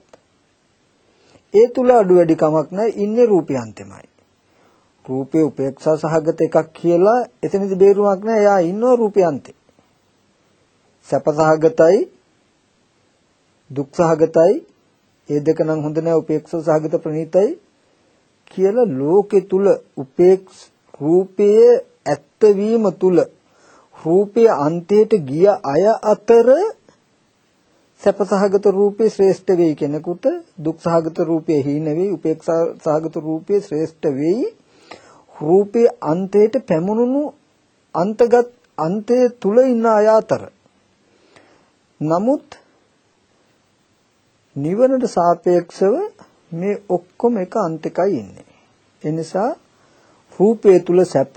ඒ තුල අඩු වැඩි කමක් නැහැ ඉන්නේ රූපයන්තෙමයි. රූපේ උපේක්ෂා සහගත එකක් කියලා එතනදි බේරුමක් නැහැ. එයා ඉන්නවා රූපයන්තේ. සැපසහගතයි දුක් සහගතයි ඒ දෙක නම් හොඳ නැහැ උපේක්ෂා සහගත ප්‍රණීතයි කියලා ලෝකෙ තුල උපේක්ෂ රූපයේ ඇත්ත වීම තුල රූපයේ අන්තයට ගිය අය අතර සැපසහගත රූපේ ශ්‍රේෂ්ඨ වෙයි කෙනෙකුට දුක් සහගත රූපේ හීන වෙයි උපේක්ෂා සහගත රූපේ ශ්‍රේෂ්ඨ වෙයි. රූපේ අන්තයට පැමුණුණු අන්තගත් අන්තය තුල ඉන්න අය අතර නමුත් නිවනට සාපේක්ෂව මේ ඔක්කොම එක අන්තිකයි ඉන්නේ. ඒ නිසා රූපය තුල සැප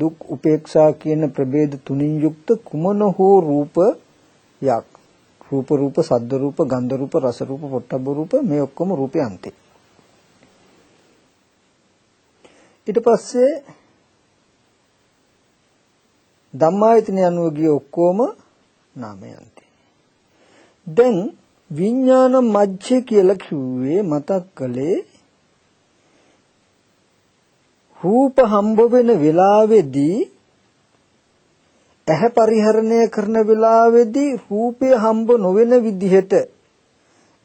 දුක් උපේක්ෂා කියන ප්‍රභේද තුنين යුක්ත කුමන හෝ රූපයක්? රූප රූප සද්ද රූප ගන්ධ රූප රස රූප පොට්ටබ්බ රූප මේ ඔක්කොම රූපේ අන්තේ. ඊට පස්සේ ධම්මායතන යනුව ගිය ඔක්කොම නාමයන්තේ. දැන් විඥාන මජ්ජේ කියලා කිව්වේ මතක් කළේ රූප හම්බ වෙන වෙලාවේදී ඇහැ පරිහරණය කරන වෙලාවේදී රූපය හම්බ නොවන විදිහට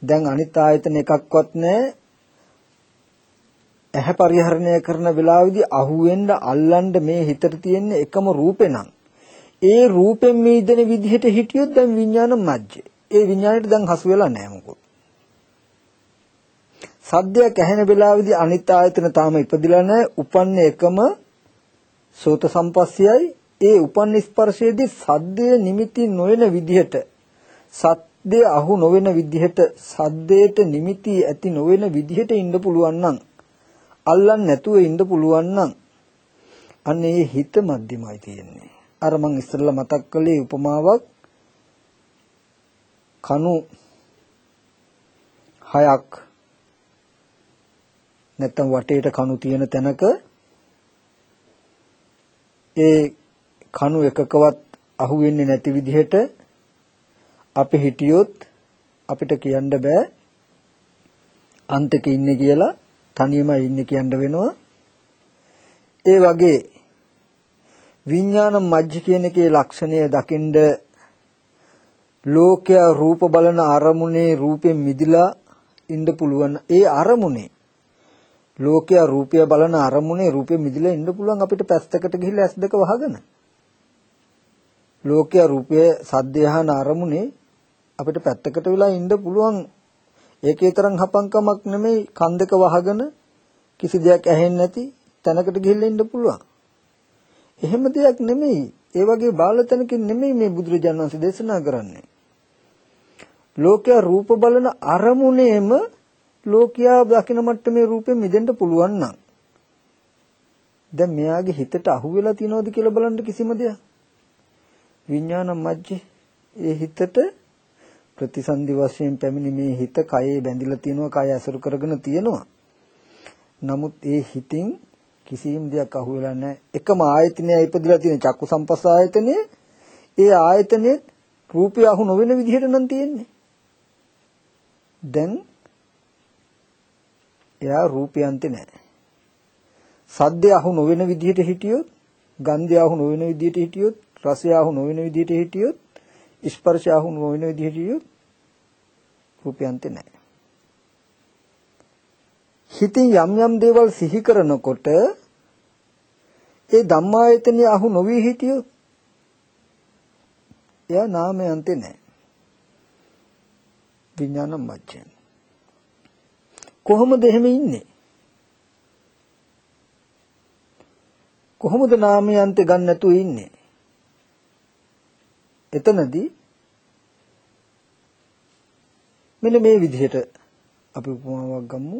දැන් අනිත් ආයතන එකක්වත් නැහැ ඇහැ පරිහරණය කරන වෙලාවේදී අහුවෙන්න අල්ලන්න මේ හිතට තියෙන එකම රූපේ නම් ඒ රූපෙන් මීදෙන විදිහට හිටියොත් දැන් විඥාන මජ්ජේ ඒ විඥාණයට දැන් හසු වෙලා නැහැ මොකද. සද්දයක් ඇහෙන වෙලාවේදී අනිත් ආයතන තාම ඉපදිලා නැහැ. උපන්නේ එකම සෝත සම්පස්සයයි ඒ උපන් ස්පර්ශයේදී සද්දේ නිමිති නොවන විදිහට සද්දේ අහු නොවන විදිහට සද්දේට නිමිති ඇති නොවන විදිහට ඉන්න පුළුවන් නම් අල්ලන්න නැතුව ඉන්න පුළුවන් නම් අන්න ඒ හිත මධ්‍යමයි තියෙන්නේ. අර මං ඉස්සෙල්ලා මතක් කළේ උපමාවක් කණු හයක් නැත්තම් වටේට කණු තියෙන තැනක ඒ කණු එකකවත් අහුවෙන්නේ නැති විදිහට අපි හිටියොත් අපිට කියන්න බෑ අන්තක ඉන්නේ කියලා තනියමයි ඉන්නේ කියන්න වෙනවා. ඒ වගේ විඥාන මජ්ජ කියන එකේ ලක්ෂණය දකින්ද ලෝකයා රූප බලන අරමුණේ රූපෙන් මිදිලා ඉන්න පුළුවන් ඒ අරමුණේ. ලෝකයා රූපය බලන අරමුණේ රූපෙන් මිදිලා ඉන්න පුළුවන් අපිට පැත්තකට ගිහිල්ලා ඇස් දෙක වහගෙන. ලෝකයා රූපය සද්දය අහන අරමුණේ අපිට පැත්තකට වෙලා ඉන්න පුළුවන් ඒකේ තරම් හපංකමක් නෙමෙයි කන් දෙක වහගෙන කිසි දෙයක් ඇහෙන්නේ නැති තැනකට ගිහිල්ලා ඉන්න පුළුවන්. එහෙම දෙයක් නෙමෙයි. ඒ වගේ බාල තැනකින් නෙමෙයි මේ බුදුරජාණන් වහන්සේ දේශනා කරන්නේ. ලෝකයා රූප බලන අරමුණේම ලෝකයා දකින මට්ටමේ රූපෙන් මිදෙන්න පුළුවන් නම් දැන් මෙයාගේ හිතට අහු වෙලා තියනවද කියලා බලන්න කිසිම දෙයක්? විඥානම් මැජ්ජේ ඒ හිතට ප්‍රතිසන්දි වශයෙන් පැමිණි මේ හිත කයේ බැඳිලා තියෙනවා කය ඇසුරු කරගෙන තියෙනවා. නමුත් ඒ හිතින් කිසිම දෙයක් අහු වෙලා නැහැ. එකම ආයතනය ඉපදලා තියෙන චක්කු සම්පස්ස ආයතනය ඒ ආයතනයේ රූපය අහු නොවන විදිහට නම් තියෙන්නේ. දැන් එයා රූපයන්ති නැහැ. සද්දය අහු නොවන විදිහට හිටියොත්, ගන්ධය අහු නොවන විදිහට හිටියොත්, රසය අහු නොවන විදිහට හිටියොත්, ස්පර්ශය අහු නොවන විදිහට හිටියොත් රූපයන්ති නැහැ. හිතින් යම් යම් දේවල් සිහි කරනකොට ඒ ධම්මායතනිය අහු නොවි හිටියොත් එයා නාමයන්ති නැහැ. විඥානම් මච්චෙන්. කොහොමද එහෙම ඉන්නේ? කොහොමද නාමයන්ත ගන්න නැතුව ඉන්නේ? එතනදී මෙන්න මේ විදිහට අපි උපමාවක් ගමු.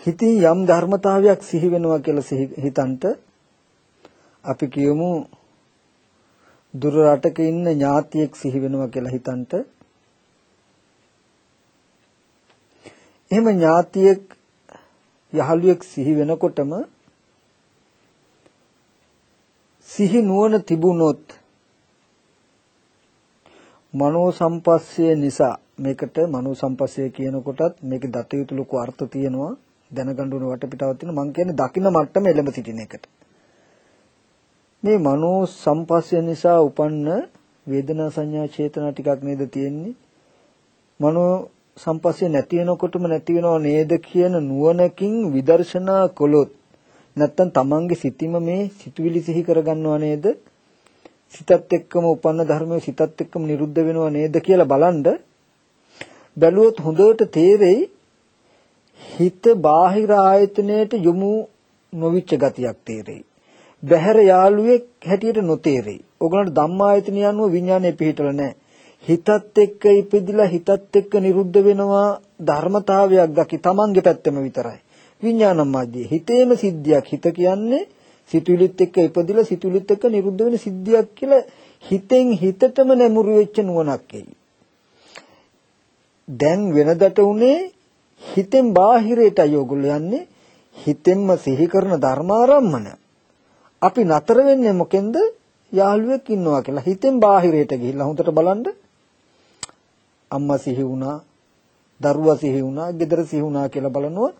හිතින් යම් ධර්මතාවයක් සිහි වෙනවා කියලා හිතන්ට අපි කියමු දුර රටක ඉන්න ඥාතියෙක් සිහි වෙනවා කියලා හිතන්ට එහෙම ඥාතියෙක් යහළුවෙක් සිහි වෙනකොටම සිහි නුවණ තිබුණොත් මනෝ සම්පස්සය නිසා මේකට මනෝ සම්පස්සය කියනකොටත් මේකේ දත යුතු ලොකු අර්ථ තියෙනවා. දැනගන්න ඕන වටපිටාවක් තියෙනවා. මම කියන්නේ දකින්න මට්ටම එළඹ සිටින එකට. මේ මනෝ සම්පස්සය නිසා උපන්න වේදනා සංඥා චේතනා ටිකක් නේද තියෙන්නේ? මනෝ සම්පස්සේ නැති වෙනකොටම නැති වෙනව නේද කියන නුවණකින් විදර්ශනා කළොත් නැත්තම් තමන්ගේ සිතින්ම මේ සිතුවිලි සිහි කරගන්නව නේද? සිතත් එක්කම උපන්න ධර්මයේ සිතත් එක්කම නිරුද්ධ වෙනව නේද කියලා බලන්ද බැලුවොත් හොඳට තේරෙයි හිත බාහිර ආයතනයට යොමු නොවිච්ච ගතියක් තේරෙයි බහැර යාළුවෙක් හැටියට නොතේරෙයි. ඕගලන්ට ධම්මායතනිය අනුව විඥානය පිහිටලා නැහැ. හිතත් එක්ක ඉපදිලා හිතත් එක්ක නිරුද්ධ වෙනවා ධර්මතාවයක් දකි තමන්ගේ පැත්තම විතරයි. විඥානම් මාධ්‍යය හිතේම සිද්ධියක් හිත කියන්නේ සිතුවිලිත් එක්ක ඉපදිලා සිතුවිලිත් එක්ක නිරුද්ධ වෙන සිද්ධියක් කියලා හිතෙන් හිතටම නැමුරු වෙච්ච නුවණක් එයි. දැන් වෙනදට උනේ හිතෙන් බාහිරයටයි ඕගොල්ලෝ යන්නේ. හිතෙන්ම සිහි කරන ධර්මාරම්මන. අපි නතර වෙන්නේ මොකෙන්ද? යාළුවෙක් ඉන්නවා කියලා. හිතෙන් බාහිරයට ගිහිල්ලා හොඳට බලන්න. අම්මා සිහි වුණා දරුවා සිහි වුණා ගෙදර සිහි වුණා කියලා බලනවා.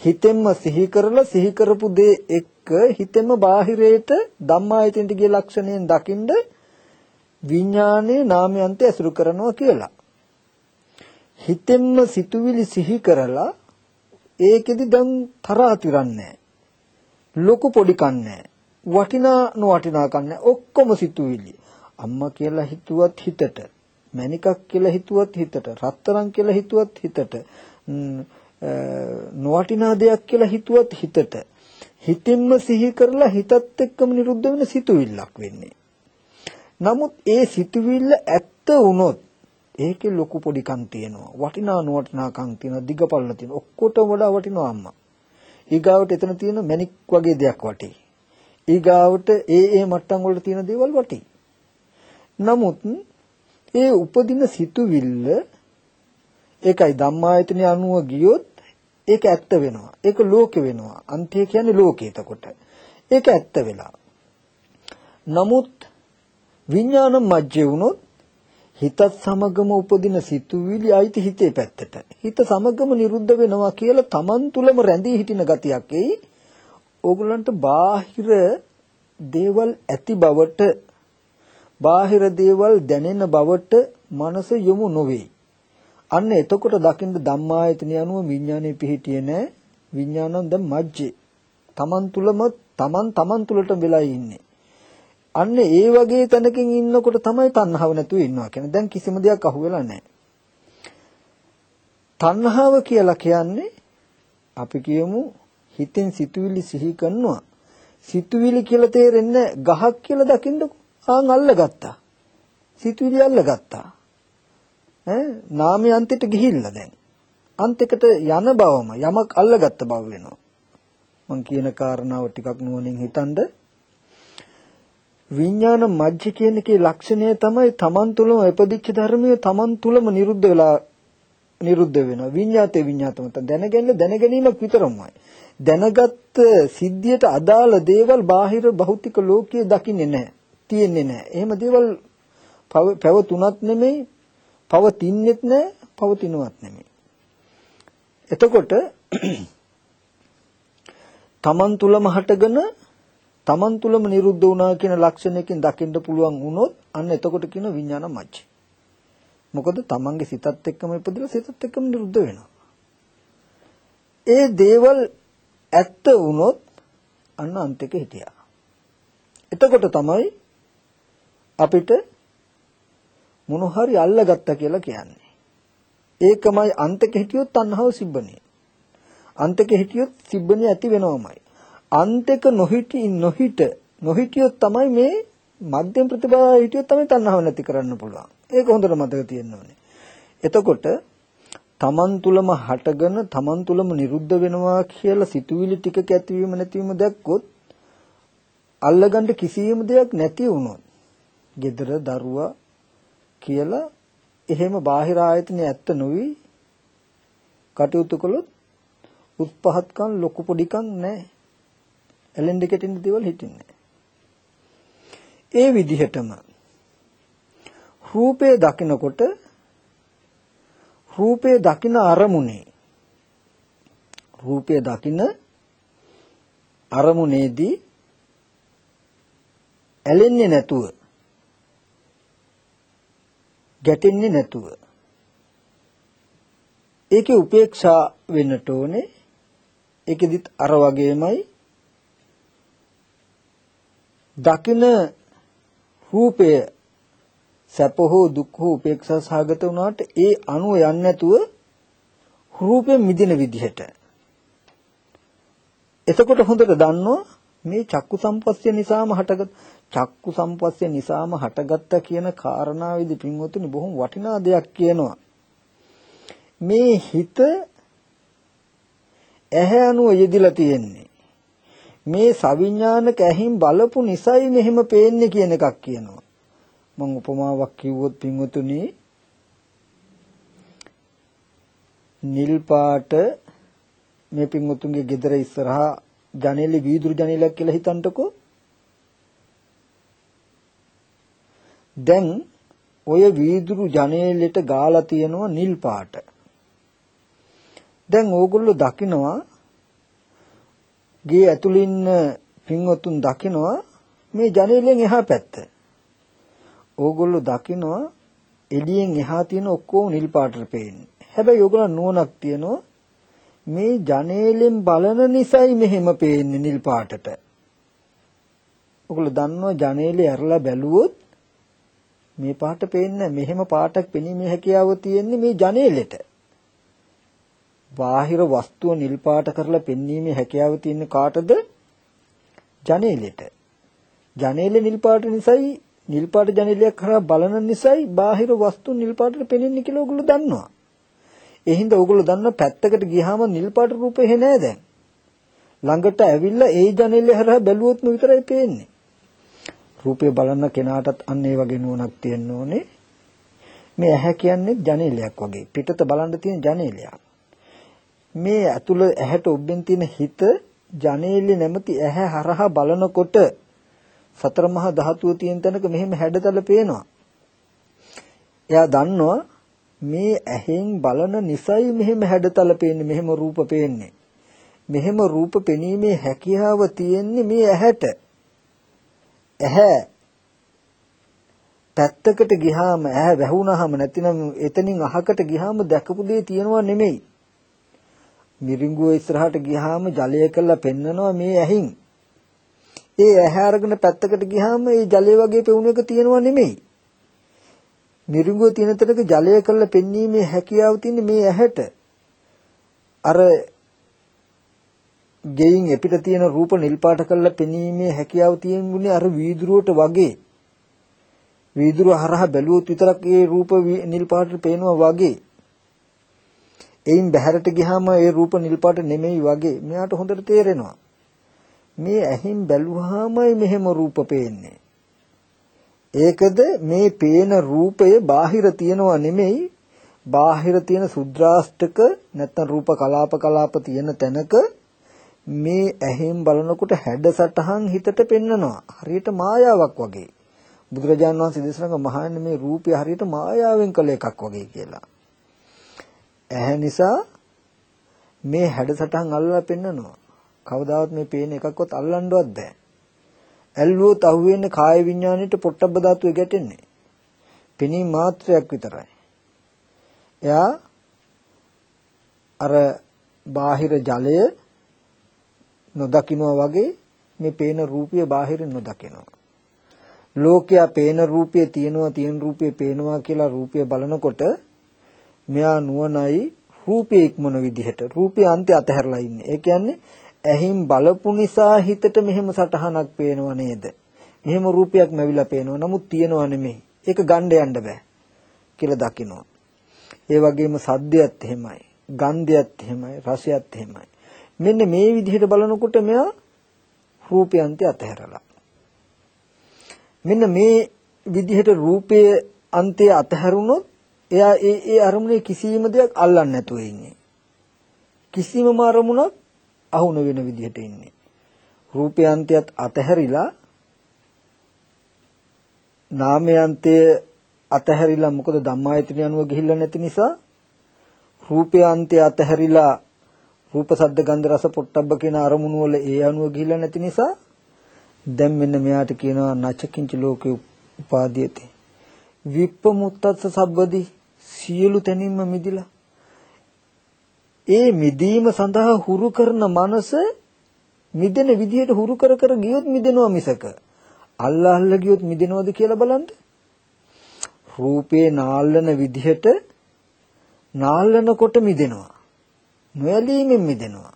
හිතෙන්ම සිහි කරලා සිහි කරපු දේ එක්ක හිතෙන්ම බාහිරයට ධම්මායතෙන්ට ගිය ලක්ෂණයෙන් දකින්ද විඥානයේ නාමයන්ට ඇසුරු කරනවා කියලා. හිතෙන්ම සිතුවිලි සිහි කරලා ඒකෙදි දැන් තරහතිරන්නේ ලොකු පොඩි කන්නේ වටිනා නොවටිනා කන්නේ ඔක්කොම සිතුවිලි. අම්මා කියලා හිතුවත් හිතට මණිකක් කියලා හිතුවත් හිතට රත්තරන් කියලා හිතුවත් හිතට නොවටිනා දෙයක් කියලා හිතුවත් හිතට හිතින්ම සිහි කරලා හිතත් එක්කම නිරුද්ධ වෙන සිතුවිල්ලක් වෙන්නේ. නමුත් ඒ සිතුවිල්ල ඇත්ත වුණොත් ඒකේ ලොකු පොඩිකම් තියෙනවා. වටිනා නොවටිනාකම් තියෙනවා. දිගපල්ල තියෙනවා. ඔක්කොටම වඩා වටිනවා අම්මා. ඊගාවට එතන තියෙන මණික් වගේ දෙයක් වටේ. ඊගාවට ඒ ඒ මට්ටම් වල තියෙන දේවල් වටේ. නමුත් ඒ උපදින සිතුවිල්ල ඒකයි ධම්මායතන අනුව ගියොත් ඒක ඇත්ත වෙනවා. ඒක ලෝකෙ වෙනවා. අන්තය කියන්නේ ලෝකේ එතකොට. ඒක ඇත්ත වෙලා. නමුත් විඥාන මජ්ජේ වුණොත් හිතත් සමගම උපදින සිතුවිලි අයිති හිතේ පැත්තට. හිත සමගම නිරුද්ධ වෙනවා කියලා Taman තුලම රැඳී හිටින ගතියක් එයි. ඕගලන්ට බාහිර දේවල් ඇති බවට බාහිර දේවල් දැනෙන බවට මනස යොමු නොවේ. අන්න එතකොට දකින්න ධම්මායතනිය අනුව විඥානේ පිහිටියේ නැහැ. විඥානං දැන් මජ්ජේ. Taman තුලම Taman Taman තුලට වෙලා ඉන්නේ. අන්න ඒ වගේ තැනකින් ඉන්නකොට තමයි තණ්හාව නැතුව ඉන්නවා කියන්නේ. දැන් කිසිම දෙයක් අහුවෙලා නැහැ. තණ්හාව කියලා කියන්නේ අපි කියමු හිතෙන් සිතුවිලි සිහි කරනවා. සිතුවිලි කියලා තේරෙන්නේ ගහක් කියලා දකින්නකො. ආන් අල්ලගත්තා. සිතුවිලි අල්ලගත්තා. ඈ? නාමයේ අන්තිට ගිහිල්ලා දැන්. අන්තිකට යන බවම යමක් අල්ලගත්ත බව වෙනවා. මං කියන කාරණාව ටිකක් නුවණින් හිතනද? විඥාන මජ්ජ කියන එකේ ලක්ෂණය තමයි තමන් තුළම උපදිච්ච ධර්මයේ තමන් තුළම නිරුද්ධ වෙලා නිරුද්ධ වෙනවා. විඤ්ඤාතේ විඤ්ඤාතම දැනගැනීම දැනගැනීමක් විතරමයි. දැනගත් සිද්ධියට අදාළ දේවල් බාහිර භෞතික ලෝකයේ දකින්නේ නැහැ තියෙන්නේ නැහැ. එහෙම දේවල් පැවතුනත් නෙමෙයි පවතින්නෙත් නැහැ පවතිනවත් නෙමෙයි එතකොට තමන් තුලම හටගෙන තමන් තුලම නිරුද්ධ වුණා කියන ලක්ෂණයකින් දකින්න පුළුවන් වුණොත් අන්න එතකොට කියන විඥාන මච්ච. මොකද තමන්ගේ සිතත් එක්කම ඉපදලා සිතත් එක්කම නිරුද්ධ වෙනවා. ඒ දේවල් ඇත්ත වුණොත් අන්න අන්තික හිටියා. එතකොට තමයි අපිට මොන හරි අල්ලගත්තා කියලා කියන්නේ. ඒකමයි අන්තික හිටියොත් තණ්හාව සිබ්බනේ. අන්තික හිටියොත් සිබ්බනේ ඇති වෙනවමයි. අන්තික නොහිටි නොහිට නොහිටියොත් තමයි මේ මධ්‍යම ප්‍රතිභාව හිටියොත් තමයි තණ්හාව නැති කරන්න පුළුවන්. ඒක හොඳට මතක තියෙන්න ඕනේ. එතකොට තමන් තුලම හටගෙන තමන් තුලම නිරුද්ධ වෙනවා කියලා සිතුවිලි ටිකක ඇතිවීම නැතිවීම දැක්කොත් අල්ලගන්න කිසියම් දෙයක් නැති වුණොත් gedara දරුවා කියලා එහෙම බාහිර ආයතන ඇත්ත නොවි කටයුතු කළොත් උත්පහත්කම් ලොකු පොඩිකම් නැහැ. ඇලෙන්න කෙටින් දේවල් හිටින්නේ ඒ විදිහටම රූපේ දකිනකොට රූපේ දකින අරමුණේ රූපය දකින අරමුණේදී ඇලෙන්නේ නැතුව ගැටෙන්නේ නැතුව. ඒකේ උපේක්ෂා වෙන්නට ඕනේ. ඒකෙදිත් අර වගේමයි. දකින රූපය සැප හෝ දුක් හෝ උපේක්ෂා සහගත වුණාට ඒ අනුව යන්නේ නැතුව රූපයෙන් මිදින විදිහට. එතකොට හොඳට දන්නවා මේ චක්කු සම්පස්ය නිසාම හටගත් චක්කු සම්පස්ය නිසාම හටගත්ත කියන කාරණාවේදී පින්වතුනි බොහොම වටිනා දෙයක් කියනවා මේ හිත ඇහැ අනුව යෙදිලා තියෙන්නේ. මේ සවිඥානික ඇහින් බලපු නිසයි මෙහෙම පේන්නේ කියන එකක් කියනවා. මම උපමාවක් කිව්වොත් පින්වතුනි නිල් පාට මේ පින්වතුන්ගේ ගෙදර ඉස්සරහා ජනේලෙ වීදුරු ජනේලයක් කියලා හිතන්නකෝ. දැන් ඔය වීදුරු ජනේලෙට ගාලා තියෙනවා නිල් පාට. දැන් ඕගොල්ලෝ දකිනවා ගේ ඇතුළේ ඉන්න පින්වතුන් දකිනවා මේ ජනේලෙන් එහා පැත්ත. ඕගොල්ලෝ දකිනවා එළියෙන් එහා තියෙන ඔක්කොම නිල් පාටට පේන්නේ. හැබැයි ඕගොල්ලෝ නුවණක් තියනවා මේ ජනේලෙන් බලන නිසයි මෙහෙම පේන්නේ නිල් පාටට. ඔගොල්ලෝ දන්නවා ජනේලේ ඇරලා බැලුවොත් මේ පාට පේන්නේ මෙහෙම පාටක් පෙනීමේ හැකියාව තියෙන්නේ මේ ජනේලෙට. බාහිර වස්තුව නිල් පාට කරලා පෙන්වීමේ හැකියාව තියෙන කාටද? ජනේලෙට. ජනේලෙ නිල් පාට නිසායි නිල් පාට ජනේලයක් කරා බලන නිසායි බාහිර වස්තු නිල් පාටට පෙනෙන්නේ කියලා ඔයගොල්ලෝ දන්නවා. ඒ හින්දා ඔයගොල්ලෝ දන්න පැත්තකට ගියාම නිල් පාට රූපේ එහේ නෑ දැන්. ළඟට ඇවිල්ලා ඒ ජනේලෙ හරහා බැලුවොත්ම විතරයි පේන්නේ. රූපය බලන කෙනාටත් අන්න ඒ වගේ නුවණක් තියෙන්න ඕනේ. මේ ඇහැ කියන්නේ ජනේලයක් වගේ. පිටත බලන්න තියෙන ජනේලයක්. මේ ඇතුළ ඇහැට ඔබෙන් තියෙන හිත ජනේලෙ නැමැති ඇහැ හරහා බලනකොට සතර මහා ධාතුව තියෙන තැනක මෙහෙම හැඩතල පේනවා. එයා දන්නවා මේ ඇහෙන් බලන නිසයි මෙහෙම හැඩතල පේන්නේ මෙහෙම රූප පේන්නේ. මෙහෙම රූප පෙනීමේ හැකියාව තියෙන්නේ මේ ඇහැට. ඇහැ පැත්තකට ගියාම ඇහැ වැහුණාම නැතිනම් එතනින් අහකට ගියාම දැකපු දේ තියෙනවා නෙමෙයි. මිරිඟුව ඉස්සරහට ගියාම ජලය කළා පෙන්නනවා මේ ඇහින්. ඒ ඇහැ අරගෙන පැත්තකට ගියාම ඒ ජලය වගේ පෙවුන එක තියෙනවා නෙමෙයි. මිරිඟුව තියෙන තැනක ජලය කළා පෙන්වීමේ හැකියාව තියෙන්නේ මේ ඇහැට. අර ගෙයින් එපිට තියෙන රූප නිල් පාට කරලා පෙනීමේ හැකියාව තියෙන්නේ අර වීදුරුවට වගේ. වීදුරුව හරහා බැලුවොත් විතරක් ඒ රූප නිල් පාටට පේනවා වගේ. එයින් බහැරට ගියාම ඒ රූප නිල් පාට නෙමෙයි වගේ. මෙයාට හොඳට තේරෙනවා. මේ ඇහින් බැලුවාමයි මෙහෙම රූප පේන්නේ. ඒකද මේ පේන රූපය බාහිර තියනවා නෙමෙයි බාහිර තියෙන සුද්‍රාෂ්ටක නැත්නම් රූප කලාප කලාප තියෙන තැනක මේ ඇහෙන් බලනකොට හැඩසටහන් හිතට පෙන්නනවා හරියට මායාවක් වගේ බුදුරජාන් වහන්සේ දේශනා කළ මහන්නේ මේ රූපය හරියට මායාවෙන් කළ එකක් වගේ කියලා. ඇහැ නිසා මේ හැඩසටහන් අල්ලලා පෙන්නනවා. කවදාවත් මේ පේන එකක්වත් අල්ලන්නවත් බෑ. ඇල්ලුවොත් අහුවෙන්නේ කාය විඥාණයට පොට්ටබ්බ ධාතුවේ ගැටෙන්නේ. පෙනීම මාත්‍රයක් විතරයි. එයා අර බාහිර ජලය නොදකින්නවා වගේ මේ පේන රූපය බාහිරින් නොදකිනවා. ලෝකයා පේන රූපය තියෙනවා තියෙන රූපය පේනවා කියලා රූපය බලනකොට මෙයා නුවණයි රූපේ ඉක්මන විදිහට රූපේ අන්තය අතහැරලා ඉන්නේ. ඒ කියන්නේ ඇහින් බලපු නිසා හිතට මෙහෙම සටහනක් පේනව නේද? මෙහෙම රූපයක් නැවිලා පේනවා. නමුත් තියෙනව නෙමෙයි. ඒක ගණ්ඩ යන්න බෑ කියලා දකිනවා. ඒ වගේම සද්දයත් එහෙමයි. ගන්ධයත් එහෙමයි. රසයත් එහෙමයි. මෙන්න මේ විදිහට බලනකොට මෙයා රූපයන්ති අතහැරලා මෙන්න මේ විදිහට රූපයේ අන්තය අතහැරුණොත් එයා ඒ ඒ අරමුණේ කිසිම දෙයක් අල්ලන්නේ නැතුව ඉන්නේ. කිසිමම අරමුණක් අහු නොවන විදිහට ඉන්නේ. රූපේ අන්තයත් අතහැරිලා නාමයන්තය අතහැරිලා මොකද ධම්මායතන අනුව ගිහිල්ලා නැති නිසා රූපේ අන්තය අතහැරිලා රූප සද්ද ගන්ධ රස පොට්ටබ්බ කියන අරමුණු වල ඒ අනුව ගිහිල්ලා නැති නිසා දැන් මෙන්න මෙයාට කියනවා නචකින්ච ලෝකේ උපාදීයති. විප්පමුත්තස්ස සබ්බදී සියලු තැනින්ම මිදිලා. ඒ මිදීම සඳහා හුරු කරන මනස මිදෙන විදිහට හුරු කර කර ගියොත් මිදෙනවා මිසක අල්ලා අල්ලා ගියොත් මිදෙනවද කියලා බලන්න. රූපේ නාල්ලන විදිහට නාල්ලනකොට මිදෙනවා. නොඇලීමෙන් මිදෙනවා.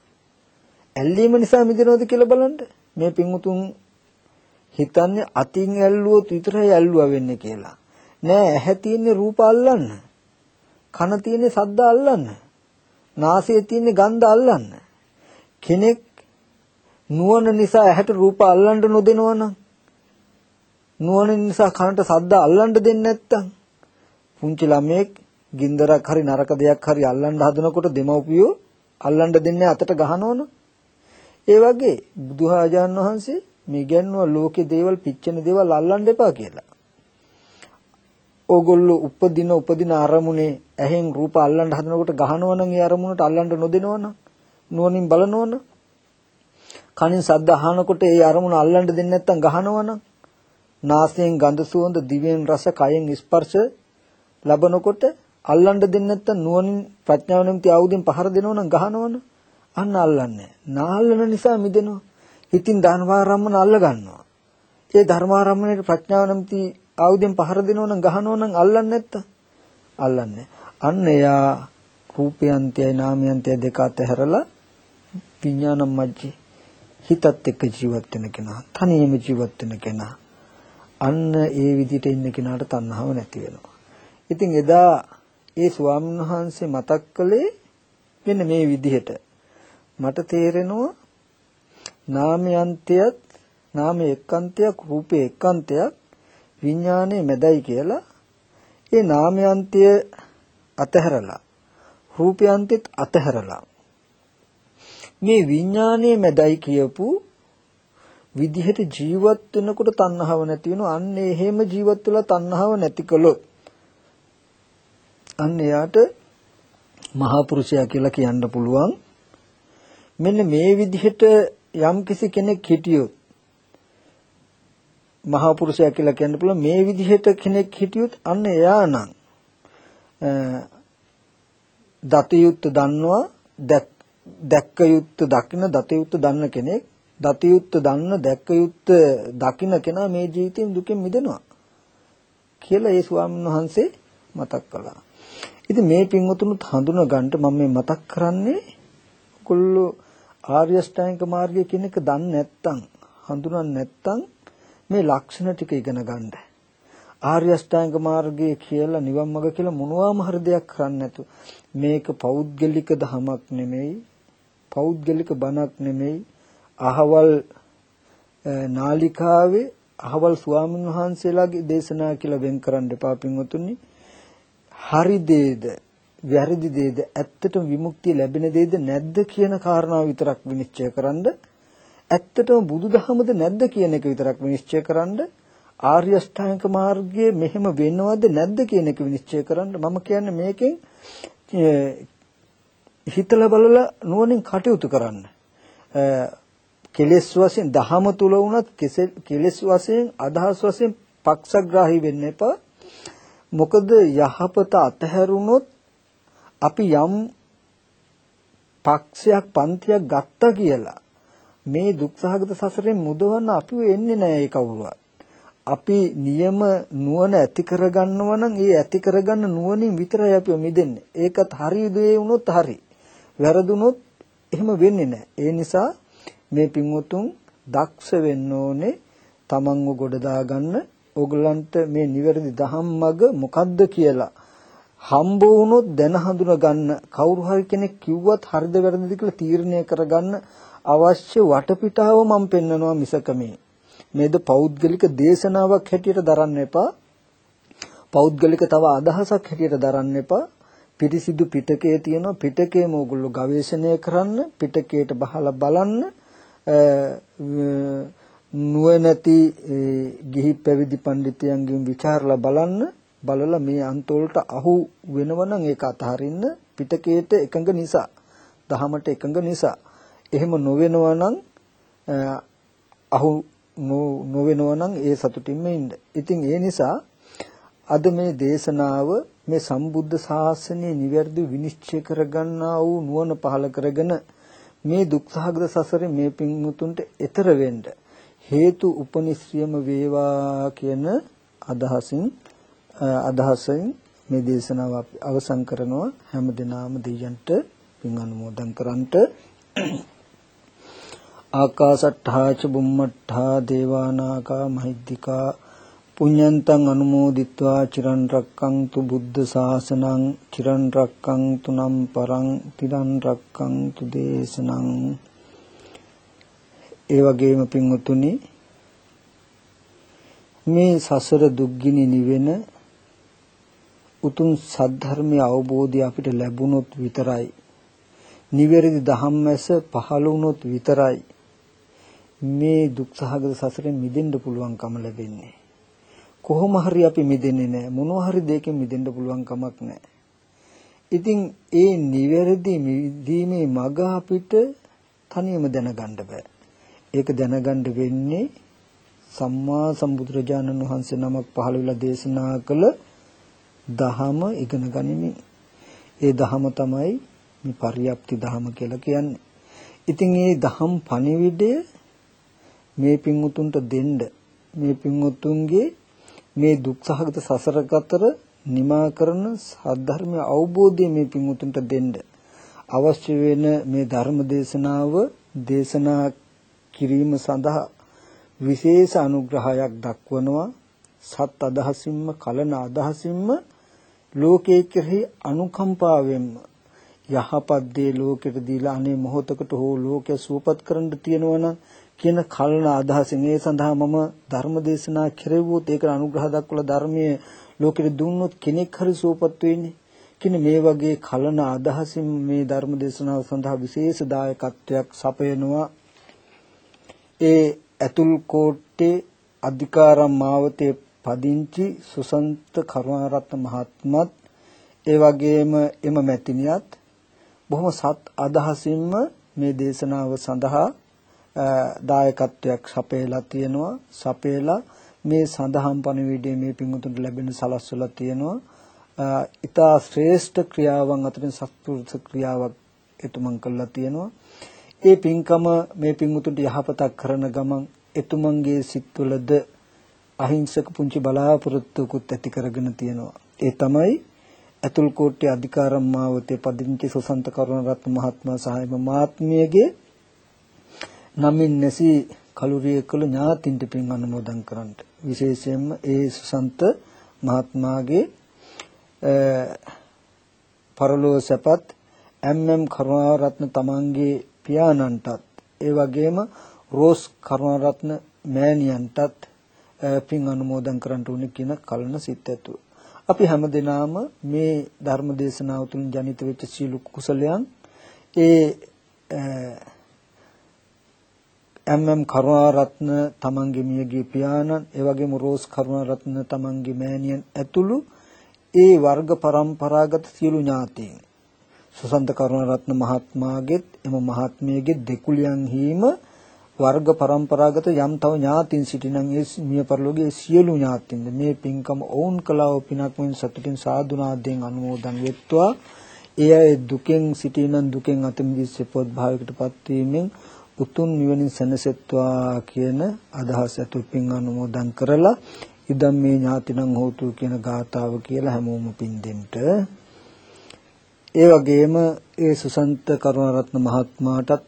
ඇල්ලීම නිසා මිදෙනවද කියලා බලන්න. මේ පින්වුතුන් හිතන්නේ අතින් ඇල්ලුවොත් විතරයි ඇල්ලුවා වෙන්නේ කියලා. නෑ ඇහැ තියෙන්නේ රූප අල්ලන්න. කන තියෙන්නේ ශබ්ද අල්ලන්න. නාසය තියෙන්නේ ගන්ධ අල්ලන්න. කෙනෙක් නුවණ නිසා ඇහැට රූප අල්ලන්න නොදෙනවනම් නුවණ නිසා කනට ශබ්ද අල්ලන්න දෙන්නේ නැත්තම් පුංචි ළමයෙක් ගින්දරක් හරි නරක දෙයක් හරි අල්ලන්න හදනකොට දෙමව්පියෝ අල්ලන්න දෙන්නේ අතට ගහනවනේ. ඒ වගේ බුදුහාජාන් වහන්සේ මේ ගැන්නුව ලෝකේ දේවල් පිච්චෙන දේවල් අල්ලන්න එපා කියලා. ඕගොල්ලෝ උපදින උපදින අරමුණේ ඇහෙන් රූප අල්ලන්න හදනකොට ගහනවනම් ඒ අරමුණට අල්ලන්න නොදෙනවනම් නුවණින් බලනවනම් කනින් ශබ්ද අහනකොට ඒ අරමුණ අල්ලන්න දෙන්නේ නැත්නම් ගහනවනම් නාසයෙන් ගඳ සුවඳ දිවෙන් රස කයෙන් ස්පර්ශ ලබනකොට අල්ලන්න දෙන්නේ නැත්නම් නුවණින් ප්‍රඥාව නැමැති ආයුධෙන් පහර දෙනවනම් ගහනවනම් අන්න අල්ලන්නේ නාල්ලන නිසා මිදෙනවා ඉතින් ධර්මාරම්මන අල්ල ගන්නවා. ඒ ධර්මාරම්මණයට ප්‍රඥාව නැමැති ආයුධයෙන් පහර දෙනෝ නම් ගහනෝ නම් අල්ලන්නේ නැත්ත. අල්ලන්නේ. අන්න එයා රූපයන්තයයි නාමයන්තය දෙක අතහැරලා විඥානම් මැජ්ජේ හිතත් එක්ක ජීවත් වෙන කෙනා, තනියම ජීවත් වෙන කෙනා. අන්න ඒ විදිහට ඉන්න කෙනාට තණ්හාව නැති වෙනවා. ඉතින් එදා ඒ ස්වාමීන් වහන්සේ මතක් කළේ මෙන්න මේ විදිහට. මට තේරෙනවා නාමයන්තයත් නාමයේ එක්කන්තයක් රූපයේ එක්කන්තයක් විඥානයේ මැදයි කියලා ඒ නාමයන්තය අතහැරලා රූපයන්තෙත් අතහැරලා මේ විඥානයේ මැදයි කියපු විදිහට ජීවත් වෙනකොට තණ්හාව නැති වෙනවා අන්න එහෙම ජීවත් වෙලා තණ්හාව නැති කළොත් අන්න එයාට මහා පුරුෂයා කියලා කියන්න පුළුවන් මෙන්න මේ විදිහට යම් කිසි කෙනෙක් හිටියොත් මහා පුරුෂයා කියලා කියන්න පුළුවන් මේ විදිහට කෙනෙක් හිටියොත් අන්න එයා නම් දතයුත්ත දන්නවා දැක්ක යුත්ත දකින දතයුත්ත දන්න කෙනෙක් දතයුත්ත දන්න දැක්ක යුත්ත දකින කෙනා මේ ජීවිතයෙන් දුකෙන් මිදෙනවා කියලා ඒ ස්වාමීන් වහන්සේ මතක් කළා. ඉතින් මේ පින්වතුනුත් හඳුනා ගන්නට මම මේ මතක් කරන්නේ කොල්ලෝ ආර්ය ශ්‍රැංග මාර්ගය කියන එක දන්නේ නැත්නම් හඳුනන්නේ නැත්නම් මේ ලක්ෂණ ටික ඉගෙන ගන්න. ආර්ය අෂ්ටාංග මාර්ගය කියලා නිවන් මඟ කියලා මොනවාම හරි දෙයක් කරන්න නැතු. මේක පෞද්ගලික ධමයක් නෙමෙයි. පෞද්ගලික බණක් නෙමෙයි. අහවල් නාලිකාවේ අහවල් ස්වාමීන් වහන්සේලාගේ දේශනා කියලා වෙන් කරන්න එපා පින්වතුනි. හරි දේද වැරදි දේද ඇත්තටම විමුක්තිය ලැබෙන දේද නැද්ද කියන කාරණාව විතරක් විනිශ්චය කරන්න ඇත්තටම බුදුදහමද නැද්ද කියන එක විතරක් විනිශ්චය කරන්න ආර්ය අෂ්ටාංග මාර්ගයේ මෙහෙම වෙනවද නැද්ද කියන එක විනිශ්චය කරන්න මම කියන්නේ මේකෙන් හිතලා බලලා නුවණින් කටයුතු කරන්න. කෙලෙස් වශයෙන් දහම තුල වුණත් කෙලෙස් වශයෙන් අදහස් වශයෙන් පක්ෂග්‍රාහී වෙන්න එපා. මොකද යහපත අතහැරුණොත් අපි යම් පක්ෂයක් පන්තියක් ගත්තා කියලා මේ දුක්සහගත සසරෙන් මුදවන්න අපිව එන්නේ නැහැ ඒ කවුරුවත්. අපි නියම නුවණ ඇති කරගන්නව නම් ඒ ඇති කරගන්න නුවණින් විතරයි අපි මිදෙන්නේ. ඒකත් හරි දේ වුණොත් හරි. වැරදුනොත් එහෙම වෙන්නේ නැහැ. ඒ නිසා මේ පින්වතුන් දක්ෂ වෙන්න ඕනේ තමන්ව ගොඩ දාගන්න ඕගලන්ට මේ නිවැරදි ධම්මග මොකද්ද කියලා හම්බ වුණොත් දැන හඳුන ගන්න කවුරු හරි කෙනෙක් කිව්වත් හරිද වැරදිද කියලා තීරණය කරගන්න අවශ්‍ය වටපිටාව මම පෙන්නනවා මිසක මේ මේද පෞද්ගලික දේශනාවක් හැටියට දරන්න එපා. පෞද්ගලික තව අදහසක් හැටියට දරන්න එපා. පිරිසිදු පිටකයේ තියෙන පිටකයේම ඕගොල්ලෝ ගවේෂණය කරන්න පිටකයට බහලා බලන්න නුවණැති ගිහි පැවිදි පඬිතුයන්ගෙන් ਵਿਚාරලා බලන්න බලලා මේ අන්තවලට අහු වෙනවනම් ඒක අතහරින්න පිටකයට එකඟ නිසා දහමට එකඟ නිසා එහෙම නොවෙනවා නම් අහු නොවෙනවා නම් ඒ සතුටින්ම ඉන්න. ඉතින් ඒ නිසා අද මේ දේශනාව මේ සම්බුද්ධ ශාසනය නිවැරදි විනිශ්චය කරගන්නා වූ නුවණ පහල කරගෙන මේ දුක්ඛාගත සසරේ මේ පින්මුතුන්ට එතර වෙන්න හේතු උපනිශ්‍රියම වේවා කියන අදහසින් අදහසෙන් මේ දේශනාව අපි අවසන් කරනවා. හැම දිනාම දෙයයන්ට පින් අනුමෝදන් කරන්ට. ආකාසට්ඨා ච බුම්මට්ඨා දේවානාගා මහිද්దికා පුඤ්ඤන්තං අනුමෝදිත්වා චිරන් රක්කන්තු බුද්ධ ශාසනං චිරන් රක්කන්තු නම් පරං තිරන් රක්කන්තු දේශනං. ඒ වගේම පින්වතුනි මේ සසර දුක්ගිනි නිවෙන උතුම් සද්ධර්මයේ අවබෝධය අපිට ලැබුණොත් විතරයි නිවැරදි ධම්මැස පහළ වුණොත් විතරයි මේ දුක්සහගත සසරෙන් මිදෙන්න පුළුවන්කම ලැබෙන්නේ. කොහොම හරි අපි මිදෙන්නේ නැහැ. මොනවා හරි දෙයකින් මිදෙන්න පුළුවන් කමක් නැහැ. ඉතින් ඒ නිවැරදි මිදීමේ මඟ අපිට තනියම දැනගන්න බෑ. ඒක දැනගන්න වෙන්නේ සම්මා සම්බුදුරජාණන් වහන්සේ නමක් පහළ වෙලා දේශනා කළ දහම ඉගෙන ගනිමින් ඒ දහම තමයි මේ පරියප්ති දහම කියලා කියන්නේ. ඉතින් මේ දහම් පණිවිඩය මේ පින්වුතුන්ට දෙන්න මේ පින්වුතුන්ගේ මේ දුක්සහගත සසර ගතර නිමා කරන සද්ධර්මය අවබෝධය මේ පින්වුතුන්ට දෙන්න අවශ්‍ය වෙන මේ ධර්ම දේශනාව දේශනා කිරීම සඳහා විශේෂ අනුග්‍රහයක් දක්වනවා. සත් අදහසින්ම කලන අදහසින්ම ලෝකයේ කෙරෙහි අනුකම්පාවෙන්ම යහපත් දේ ලෝකෙට දීලා අනේ මොහොතකට හෝ ලෝකය සුවපත් කරන්න තියෙනවා නම් කියන කලන අදහසින් ඒ සඳහා මම ධර්ම දේශනා කෙරෙව්වොත් ඒකට අනුග්‍රහ දක්වලා ධර්මයේ ලෝකෙට දුන්නොත් කෙනෙක් හරි සුවපත් වෙන්නේ. කියන මේ වගේ කලන අදහසින් මේ ධර්ම දේශනාව සඳහා විශේෂ දායකත්වයක් සපයනවා. ඒ ඇතුල් කෝට්ටේ අධිකාරම් මාවතේ පදිංචි සුසන්ත කරුණාරත්න මහත්මත් ඒ වගේම එම මැතිණියත් බොහොම සත් අදහසින්ම මේ දේශනාව සඳහා දායකත්වයක් සපයලා තියෙනවා සපයලා මේ සඳහන් පණිවිඩය මේ පින්වතුන්ට ලැබෙන සලස්වලා තියෙනවා. ඊතා ශ්‍රේෂ්ඨ ක්‍රියාවන් අතරින් සත්පුරුෂ ක්‍රියාවක් එතුමන් කළා තියෙනවා. ඒ පින්කම මේ පින්වතුන්ට යහපතක් කරන ගමන් එතුමන්ගේ සිත්වලද අහිංසක පුංචි බලාපොරොත්තුකුත් ඇති කරගෙන තියෙනවා. ඒ තමයි අතුල් කෝට්ටේ අධිකාරම් මාවතේ පදිංචි සුසන්ත කරුණරත්න මහත්මයා සහ මාත්මියගේ නමින් නැසී කලුරිය කළ ඥාතින්ට පින් අනුමෝදන් කරන්නට විශේෂයෙන්ම ඒ සුසන්ත මහත්මයාගේ පරලෝ සැපත් එම්.එම්. කරුණාරත්න තමන්ගේ පියාණන්ටත් ඒ වගේම රෝස් කරුණාරත්න මෑණියන්ටත් පින් අනුමෝදන් කරන්න උනේ කියන කලන සිත් ඇතුව. අපි හැමදෙනාම මේ ධර්ම දේශනාව තුළින් ජනිත වෙච්ච සීල කුසලයන් ඒ එම්.එම්. කරුණාරත්න තමන්ගේ මියගිය පියාණන් ඒ වගේම රෝස් කරුණාරත්න තමන්ගේ මෑණියන් ඇතුළු ඒ වර්ග પરම්පරාගත සියලු ඥාතීන් සුසන්ත කරුණාරත්න මහත්මයාගෙත් එම මහත්මියගේ දෙකුලියන් හිම වර්ග પરම්පරාගත යම් තව ඥාතින් සිටිනන් ඒ මිය පරලෝකයේ සියලු ඥාතින්ද මේ පින්කම ඔවුන් කලාව පිනක් මෙන් සතුටින් සාදුනාදයෙන් අනුමෝදන් වෙත්වා ඒ අය දුකෙන් සිටිනන් දුකෙන් අත මිදී සපොත් භාවයකටපත් වීමෙන් උතුම් නිවනින් සැනසෙත්වා කියන අදහස ඇතුව පින් අනුමෝදන් කරලා ඉදම් මේ ඥාතිනම් හෝතු කියන ගාතාව කියලා හැමෝම පින් දෙන්න. ඒ වගේම ඒ සුසන්ත කරුණාරත්න මහත්මයාටත්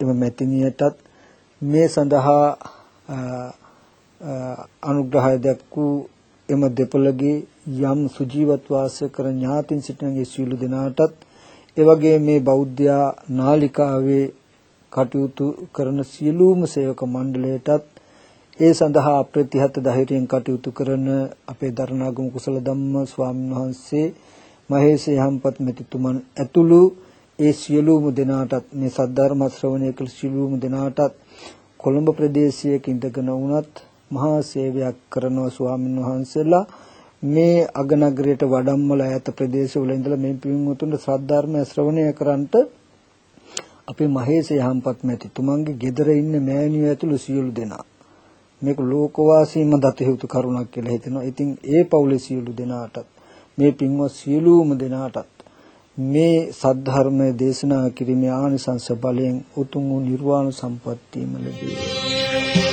එම මැතිණියටත් මේ සඳහා අනුග්‍රහය දක්වූ එම දෙපළගේ යම් සුජීවත් වාසය කර ඥාතින් සිටිනගේ සීල දෙනාටත් ඒ වගේ මේ බෞද්ධ නාලිකාවේ කටයුතු කරන සියලුම සේවක මණ්ඩලයටත් ඒ සඳහා අප්‍රතිහත ධෛර්යයෙන් කටයුතු කරන අපේ දරණාගම කුසල ධම්ම ස්වාමීන් වහන්සේ මහේෂ යහම්පත් මෙතිතුමන් ඇතුළු ඒ සියලුම දෙනාටත් මේ සද්ධර්ම ශ්‍රවණය කළ සියලුම දෙනාටත් කොළඹ ප්‍රදේශයේ ඉඳගෙන වුණත් මහා සේවයක් කරනවා ස්වාමීන් වහන්සේලා මේ අගනගරයට වඩම්මල ඈත ප්‍රදේශවල ඉඳලා මේ පින්වතුන්ට සද්ධර්ම ශ්‍රවණය කරන්ට අපේ මහේෂ යහම්පත් මෙතිතුමන්ගේ ගෙදර ඉන්න මෑණියෝ ඇතුළු සියලු දෙනා මේක ලෝකවාසීම දත යුතු කරුණක් කියලා හිතෙනවා. ඉතින් ඒ පවුලේ සියලු දෙනාටත් මේ පින්වත් සියලුම දෙනාටත් මේ සද්ධර්මයේ දේශනා කිරීමේ ආනිසංස බලයෙන් උතුම් වූ නිර්වාණ සම්පත්තියම ලැබේ.